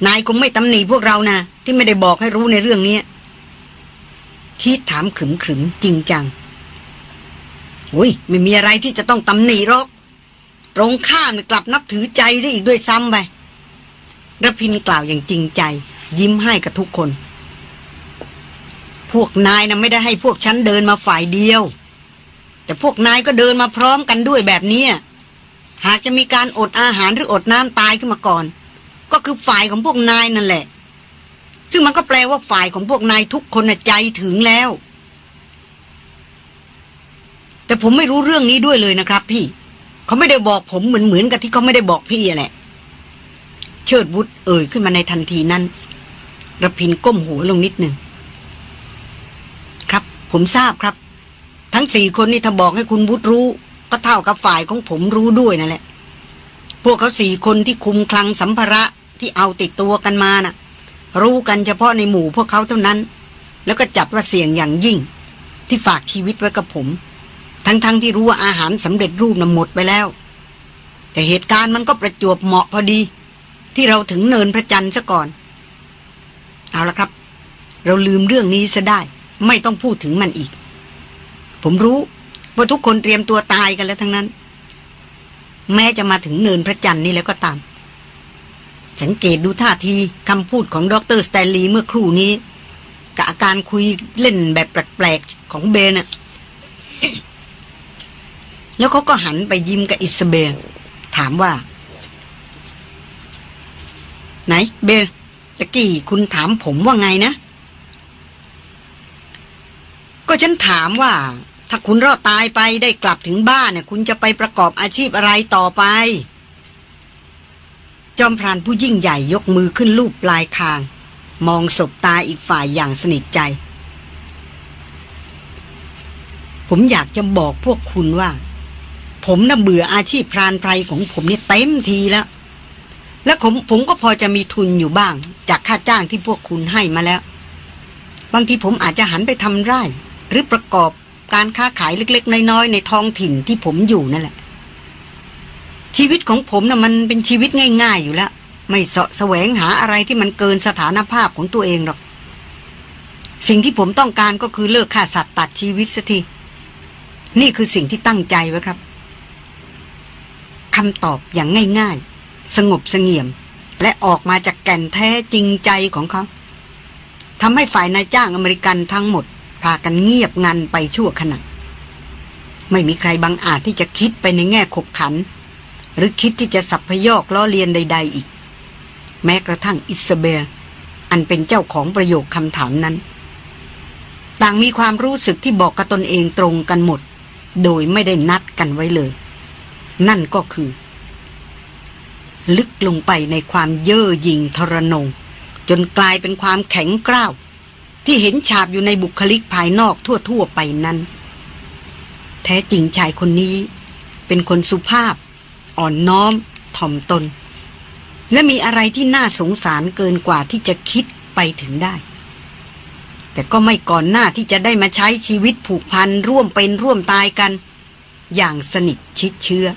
นายคงไม่ตำหนิพวกเรานะที่ไม่ได้บอกให้รู้ในเรื่องนี้คิดถามขึมขึมจริงจังอุ้ยไม่มีอะไรที่จะต้องตำหนิหรอก ตรงข้ามกลับนับถือใจได้อีกด้วยซ้ำไประพินกล่าวอย่างจริงใจ ยิ้มให้กับทุกคน พวกนายนะไม่ได้ให้พวกฉันเดินมาฝ่ายเดียว แต่พวกนายก็เดินมาพร้อมกันด้วยแบบนี้หากจะมีการอดอาหารหรืออดน้ำตายขึ้นมาก่อน ก็คือฝ่ายของพวกนายนั่นแหละ ซึ่งมันก็แปลว่าฝ่ายของพวกนายทุกคนใจถึงแล้ว แต่ผมไม่รู้เรื่องนี้ด้วยเลยนะครับ พี่ เขาไม่ได้บอกผมเหมือนเหมือนกับที่เขาไม่ได้บอกพี่แหละ เชิดวุฒเอ่ยขึ้นมาในทันทีนั้นระพินก้มหัวลงนิดหนึ่งครับ ผมทราบครับ ทั้งสี่คนนี่ถ้าบอกให้คุณวุฒรู้ ก็เท่ากับฝ่ายของผมรู้ด้วยนั่นแหละ พวกเขาสี่คนที่คุมคลังสัมภาระที่เอาติดตัวกันมาน่ะ รู้กันเฉพาะในหมู่พวกเขาเท่านั้น แล้วก็จัดว่าเสี่ยงอย่างยิ่ง ที่ฝากชีวิตไว้กับผม ทั้งๆทที่รู้ว่าอาหารสำเร็จรูปน่ะหมดไปแล้ว แต่เหตุการณ์มันก็ประจวบเหมาะพอดี ที่เราถึงเนินพระจันทร์ซะก่อน เอาละครับ เราลืมเรื่องนี้ซะได้ ไม่ต้องพูดถึงมันอีก ผมรู้ว่าทุกคนเตรียมตัวตายกันแล้วทั้งนั้น แม้จะมาถึงเนินพระจันทร์นี่แล้วก็ตาม สังเกตดูท่าทีคำพูดของดรสแตนลีย์เมื่อครู่นี้ กับอาการคุยเล่นแบบแปลกๆของเบนอะแล้วเขาก็หันไปยิ้มกับอิสเบลถามว่า ไหน เบลตะกี้คุณถามผมว่าไงนะ ก็ฉันถามว่า ถ้าคุณรอดตายไปได้กลับถึงบ้านเนี่ยคุณจะไปประกอบอาชีพอะไรต่อไป จอมพรานผู้ยิ่งใหญ่ยกมือขึ้นลูบปลายคาง มองศบตาอีกฝ่ายอย่างสนิทใจ ผมอยากจะบอกพวกคุณว่า ผมน่ะเบื่ออาชีพพรานไพรของผมเนี่ยเต็มทีแล้ว และผมผมก็พอจะมีทุนอยู่บ้าง จากค่าจ้างที่พวกคุณให้มาแล้ว บางทีผมอาจจะหันไปทำไร่ หรือประกอบ การค้าขายเล็ก ๆ น้อยๆในท้องถิ่นที่ผมอยู่นั่นแหละ ชีวิตของผมน่ะมันเป็นชีวิตง่าย ๆ อยู่แล้ว ไม่เสาะแสวงหาอะไรที่มันเกินสถานภาพของตัวเองหรอก สิ่งที่ผมต้องการก็คือเลิกฆ่าสัตว์ตัดชีวิตสักทีนี่คือสิ่งที่ตั้งใจไว้ครับคำตอบอย่างง่าย ๆ สงบเสงี่ยม และออกมาจากแก่นแท้จริงใจของเขาทำให้ฝ่ายนายจ้างอเมริกันทั้งหมดากันเงียบงันไปชั่วขณะ ไม่มีใครบังอาจที่จะคิดไปในแง่ขบขัน หรือคิดที่จะสับพยอกล้อเลียนใด ๆ อีก แม้กระทั่งอิสเบลอันเป็นเจ้าของประโยคคำถามนั้น ต่างมีความรู้สึกที่บอกกับตนเองตรงกันหมด โดยไม่ได้นัดกันไว้เลย นั่นก็คือ ลึกลงไปในความเย่อหยิ่งทรนงจนกลายเป็นความแข็งกร้าว ที่เห็นฉาบอยู่ในบุคลิกภายนอกทั่วๆไปนั้น แท้จริงชายคนนี้ เป็นคนสุภาพ อ่อนน้อม ถ่อมตน และมีอะไรที่น่าสงสารเกินกว่าที่จะคิดไปถึงได้ แต่ก็ไม่ก่อนหน้าที่จะได้มาใช้ชีวิตผูกพันร่วมเป็นร่วมตายกัน อย่างสนิทชิดเชื้อ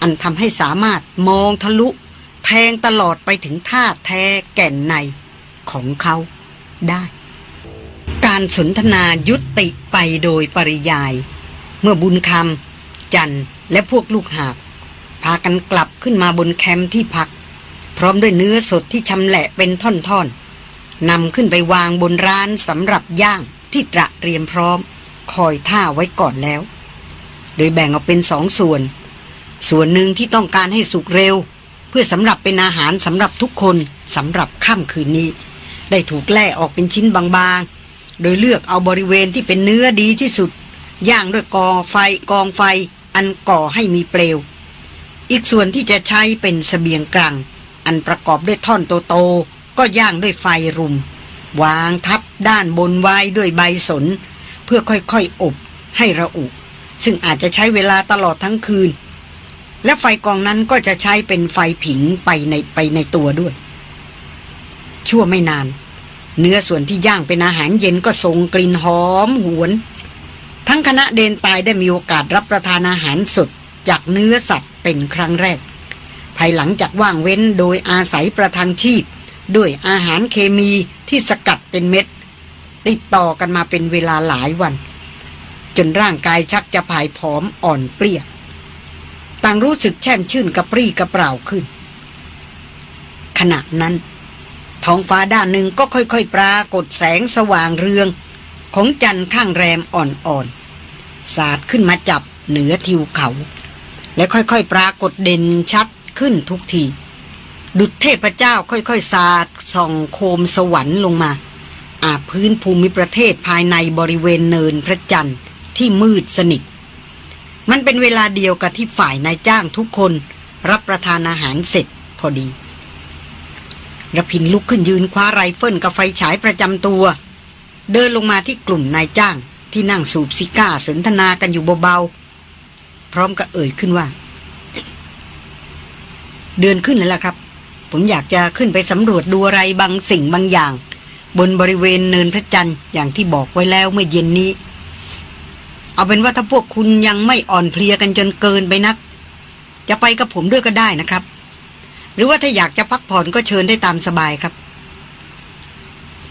อันทำให้สามารถมองทะลุ แทงตลอดไปถึงท่าแท้แก่นในของเขาได้ การสนทนายุติไปโดยปริยาย เมื่อบุญคำจันและพวกลูกหาบพากันกลับขึ้นมาบนแคมป์ที่พัก พร้อมด้วยเนื้อสดที่ชำแหละเป็นท่อนๆนำขึ้นไปวางบนร้านสำหรับย่างที่ตระเตรียมพร้อม คอยท่าไว้ก่อนแล้ว โดยแบ่งออกเป็นสองส่วน ส่วนหนึ่งที่ต้องการให้สุกเร็ว เพื่อสำหรับเป็นอาหารสำหรับทุกคนสำหรับค่ำคืนนี้ ได้ถูกแล่ออกเป็นชิ้นบาง โดยเลือกเอาบริเวณที่เป็นเนื้อดีที่สุด ย่างด้วยกองไฟกองไฟอันก่อให้มีเปลว อีกส่วนที่จะใช้เป็นสเสบียงกลาง อันประกอบด้วยท่อนโตๆก็ย่างด้วยไฟรุม วางทับด้านบนไว้ด้วยใบสน เพื่อค่อยๆอบให้ระอุ ซึ่งอาจจะใช้เวลาตลอดทั้งคืน และไฟกองนั้นก็จะใช้เป็นไฟผิงไปในไปในตัวด้วย ชั่วไม่นาน เนื้อส่วนที่ย่างเป็นอาหารเย็นก็ส่งกลิ่นหอมหวน ทั้งคณะเดนตายได้มีโอกาสรับประทานอาหารสดจากเนื้อสัตว์เป็นครั้งแรก ภายหลังจากว่างเว้นโดยอาศัยประทังชีพ ด้วยอาหารเคมีที่สกัดเป็นเม็ด ติดต่อกันมาเป็นเวลาหลายวัน จนร่างกายชักจะผายผอมอ่อนเปรี้ยต่างรู้สึกแช่มชื่นกระปรี้กระเปร่าขึ้น ขณะนั้น ท้องฟ้าด้านหนึ่งก็ค่อยๆ ปรากฏแสงสว่างเรือง ของจันทร์ข้างแรมอ่อนๆ สาดขึ้นมาจับเหนือทิวเขา และค่อยๆ ปรากฏเด่นชัดขึ้นทุกที ดุจเทพเจ้าค่อยๆ สาดส่องโคมสวรรค์ลงมา อาพื้นภูมิประเทศภายในบริเวณเนินพระจันทร์ที่มืดสนิท มันเป็นเวลาเดียวกับที่ฝ่ายนายจ้างทุกคนรับประทานอาหารเสร็จพอดี รพินทร์ลุกขึ้นยืนคว้าไรเฟิลกับไฟฉายประจำตัว เดินลงมาที่กลุ่มนายจ้าง ที่นั่งสูบซิการ์สนทนากันอยู่เบาๆ พร้อมกับเอ่ยขึ้นว่า เดือนขึ้นแล้วล่ะครับ ผมอยากจะขึ้นไปสำรวจดูอะไรบางสิ่งบางอย่าง บนบริเวณเนินพระจันทร์อย่างที่บอกไว้แล้วเมื่อเย็นนี้ เอาเป็นว่าถ้าพวกคุณยังไม่อ่อนเพลียกันจนเกินไปนัก จะไปกับผมด้วยก็ได้นะครับ หรือว่าถ้าอยากจะพักผ่อนก็เชิญได้ตามสบายครับ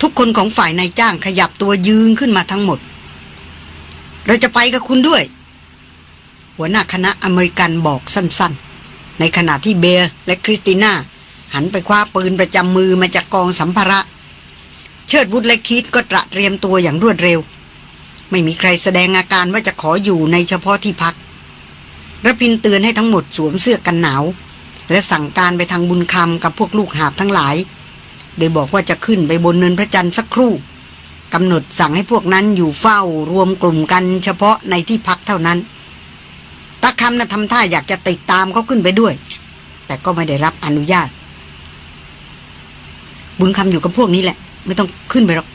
ทุกคนของฝ่ายนายจ้างขยับตัวยืนขึ้นมาทั้งหมด เราจะไปกับคุณด้วย หัวหน้าคณะอเมริกันบอกสั้นๆ ในขณะที่เบลและคริสติน่า หันไปคว้าปืนประจำมือมาจากกองสัมภาระ เชิดวุฒและคิดก็ตระเตรียมตัวอย่างรวดเร็ว ไม่มีใครแสดงอาการว่าจะขออยู่ในเฉพาะที่พักระพินเตือนให้ทั้งหมดสวมเสื้อกันหนาว และสั่งการไปทางบุญคำกับพวกลูกหาบทั้งหลาย โดยบอกว่าจะขึ้นไปบนเนินพระจันทร์สักครู่กำหนดสั่งให้พวกนั้นอยู่เฝ้ารวมกลุ่มกันเฉพาะในที่พักเท่านั้นตาคำนะ่ะทำท่าอยากจะติดตามเขาขึ้นไปด้วย แต่ก็ไม่ได้รับอนุญาต บุญคำอยู่กับพวกนี้แหละ ไม่ต้องขึ้นไปหรอก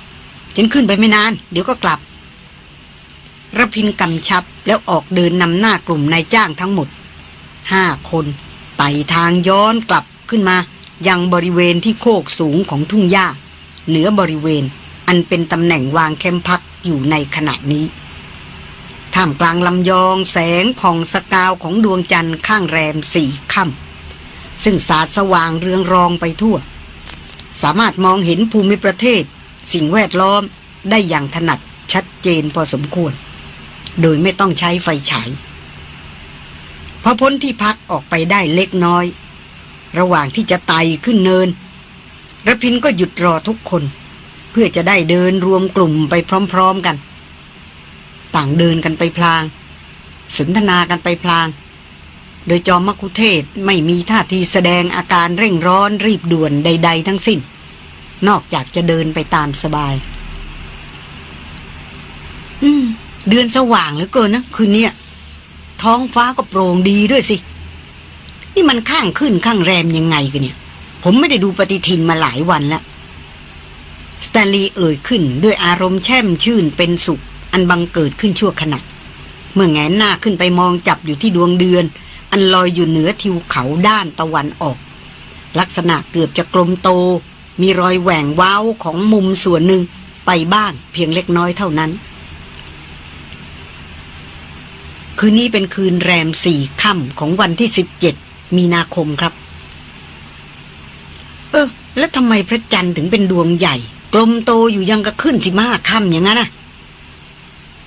ฉันขึ้นไปไม่นาน เดี๋ยวก็กลับระพินกำชับแล้วออกเดินนำหน้ากลุ่มนายจ้างทั้งหมดห้าคน ไต่ทางย้อนกลับขึ้นมา ยังบริเวณที่โคกสูงของทุ่งหญ้า เหนือบริเวณอันเป็นตำแหน่งวางแคมพักอยู่ในขณะนี้ ท่ามกลางลำยองแสงผ่องสกาวของดวงจันทร์ข้างแรมสี่ค่ำซึ่งสาดสว่างเรืองรองไปทั่ว สามารถมองเห็นภูมิประเทศ สิ่งแวดล้อมได้อย่างถนัดชัดเจนพอสมควร โดยไม่ต้องใช้ไฟฉาย พอพ้นที่พักออกไปได้เล็กน้อย ระหว่างที่จะไต่ขึ้นเนินระพินก็หยุดรอทุกคน เพื่อจะได้เดินรวมกลุ่มไปพร้อมๆกัน ต่างเดินกันไปพลาง สนทนากันไปพลาง โดยจอมมกุเทศไม่มีท่าทีแสดงอาการเร่งร้อนรีบด่วนใด ๆ ทั้งสิ้น นอกจากจะเดินไปตามสบาย อืม เดือนสว่างเหลือเกินนะคืนนี้ ท้องฟ้าก็โปร่งดีด้วยสิ นี่มันข้างขึ้นข้างแรมยังไงกันเนี่ย ผมไม่ได้ดูปฏิทินมาหลายวันแล้วสตนลีเอ่ยขึ้นด้วยอารมณ์แช่มชื่นเป็นสุข อันบังเกิดขึ้นชั่วขณะ เมื่อแงนหน้าขึ้นไปมองจับอยู่ที่ดวงเดือน อันลอยอยู่เหนือทิวเขาด้านตะวันออก ลักษณะเกือบจะกลมโต มีรอยแหว่งว้าวของมุมส่วนหนึ่งไปบ้างเพียงเล็กน้อยเท่านั้น คืนนี้เป็นคืนแรมสี่ค่ำของวันที่สิบเจ็ดมีนาคมครับ เออ แล้วทำไมพระจันทร์ถึงเป็นดวงใหญ่ กลมโตอยู่ยังกะขึ้นสิมาค่ำอย่างนั้นนะ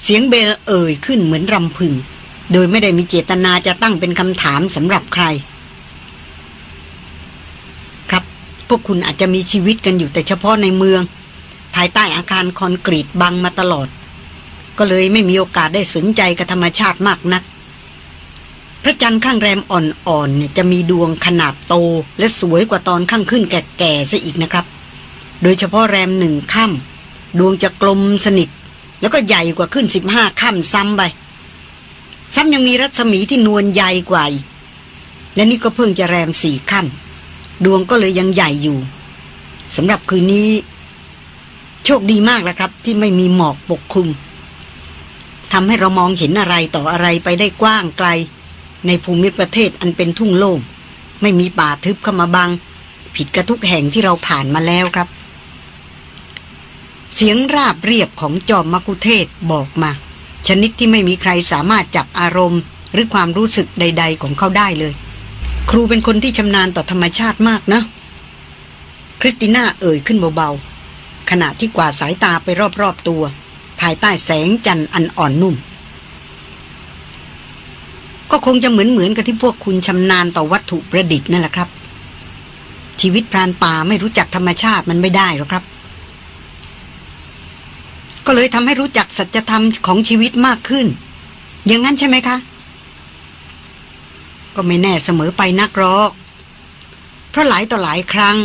เสียงเบลเอ่ยขึ้นเหมือนรำพึง โดยไม่ได้มีเจตนาจะตั้งเป็นคำถามสำหรับใคร ครับพวกคุณอาจจะมีชีวิตกันอยู่แต่เฉพาะในเมือง ภายใต้อาคารคอนกรีตบังมาตลอด ก็เลยไม่มีโอกาสได้สนใจกับธรรมชาติมากนัก พระจันทร์ข้างแรมอ่อนๆเนี่ยจะมีดวงขนาดโตและสวยกว่าตอนข้างขึ้นแก่ๆซะอีกนะครับ โดยเฉพาะแรมหนึ่งค่ำดวงจะกลมสนิท แล้วก็ใหญ่กว่าขึ้นสิบห้าค่ำซ้ำไปซ้ำยังมีรัศมีที่นวลใหญ่กว่าอีก และนี่ก็เพิ่งจะแรมสี่ค่ำดวงก็เลยยังใหญ่อยู่สำหรับคืนนี้ โชคดีมากแล้วครับ ที่ไม่มีหมอกปกคลุม ทำให้เรามองเห็นอะไรต่ออะไรไปได้กว้างไกล ในภูมิประเทศอันเป็นทุ่งโล่งไม่มีป่าทึบเข้ามาบัง ผิดกระทุกแห่งที่เราผ่านมาแล้วครับ เสียงราบเรียบของจอมมกุเทศบอกมา ชนิดที่ไม่มีใครสามารถจับอารมณ์ หรือความรู้สึกใด ๆ ของเขาได้เลย ครูเป็นคนที่ชำนาญต่อธรรมชาติมากนะ คริสติน่าเอ่ยขึ้นเบาๆขณะที่กวาดสายตาไปรอบๆตัว ภายใต้แสงจันทร์อันอ่อนนุ่ม ก็คงจะเหมือนเหมือนกับที่พวกคุณชำนาญต่อวัตถุประดิษฐ์นั่นแหละครับ ชีวิตพรานป่าไม่รู้จักธรรมชาติมันไม่ได้หรอกครับ ก็เลยทำให้รู้จักสัจธรรมของชีวิตมากขึ้น อย่างนั้นใช่ไหมคะ ก็ไม่แน่เสมอไปนักรอกเพราะหลายต่อหลายครั้ง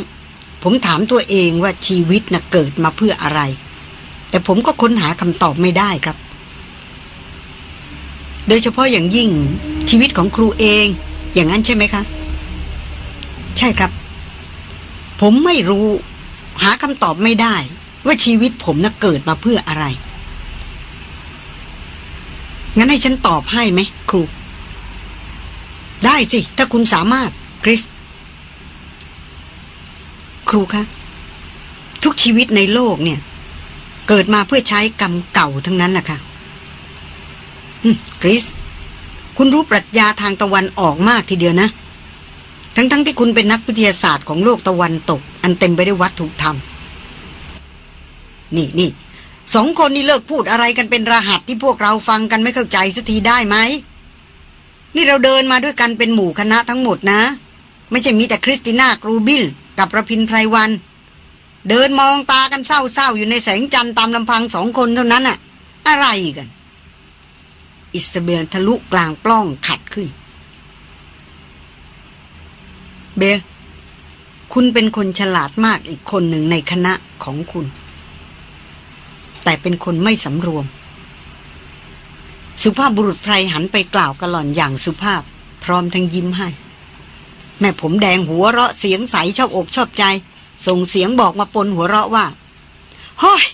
ผมถามตัวเองว่าชีวิตน่ะเกิดมาเพื่ออะไร แต่ผมก็ค้นหาคำตอบไม่ได้ครับ โดยเฉพาะอย่างยิ่งชีวิตของครูเอง อย่างนั้นใช่ไหมคะ ใช่ครับ ผมไม่รู้ หาคำตอบไม่ได้ ว่าชีวิตผมน่ะเกิดมาเพื่ออะไร งั้นให้ฉันตอบให้ไหมครู ได้สิ ถ้าคุณสามารถคริสครูคะ ทุกชีวิตในโลกเนี่ย เกิดมาเพื่อใช้กรรมเก่าทั้งนั้นแหละค่ะคริส คุณรู้ปรัชญาทางตะวันออกมากทีเดียวนะ ทั้งๆทที่คุณเป็นนักวิทยาศาสตร์ของโลกตะวันตก อันเต็มไปด้วยวัตถุธรรม นี่นี่สองคนนี่เลิกพูดอะไรกันเป็นรหัสที่พวกเราฟังกันไม่เข้าใจสักทีได้ไหม นี่เราเดินมาด้วยกันเป็นหมู่คณะทั้งหมดนะ ไม่ใช่มีแต่คริสติน่ากรูบิล กับรพินทร์ ไพรวัลย์ เดินมองตากันเศร้าๆ อยู่ในแสงจันทร์ตามลำพังสองคนเท่านั้นอะอะไรกัน อิสเบลทะลุกลางปล้องขัดขึ้น เบลคุณเป็นคนฉลาดมากอีกคนหนึ่งในคณะของคุณ แต่เป็นคนไม่สำรวม สุภาพบุรุษไพรหันไปกล่าวกับหล่อนอย่างสุภาพ พร้อมทั้งยิ้มให้ แม่ผมแดงหัวเราะเสียงใสชอบอกชอบใจ ส่งเสียงบอกมาปนหัวเราะว่าเฮ้ย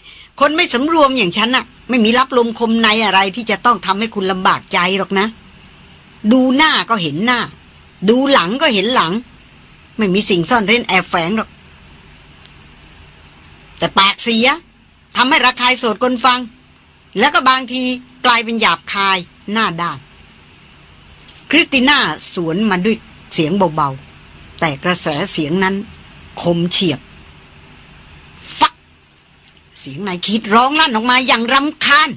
คนไม่สำรวมอย่างฉันน่ะ ไม่มีรับลมคมในอะไรที่จะต้องทำให้คุณลำบากใจหรอกนะ ดูหน้าก็เห็นหน้า ดูหลังก็เห็นหลัง ไม่มีสิ่งซ่อนเร้นแอบแฝงหรอก แต่ปากเสียทำให้ระคายโสดคนฟัง แล้วก็บางทีกลายเป็นหยาบคายหน้าด้าน คริสติน่าสวนมาด้วยเสียงเบาๆ แต่กระแสเสียงนั้น คมเฉียบ ฟัก เสียงนายคิดร้องลั่นออกมาอย่างรำคาญ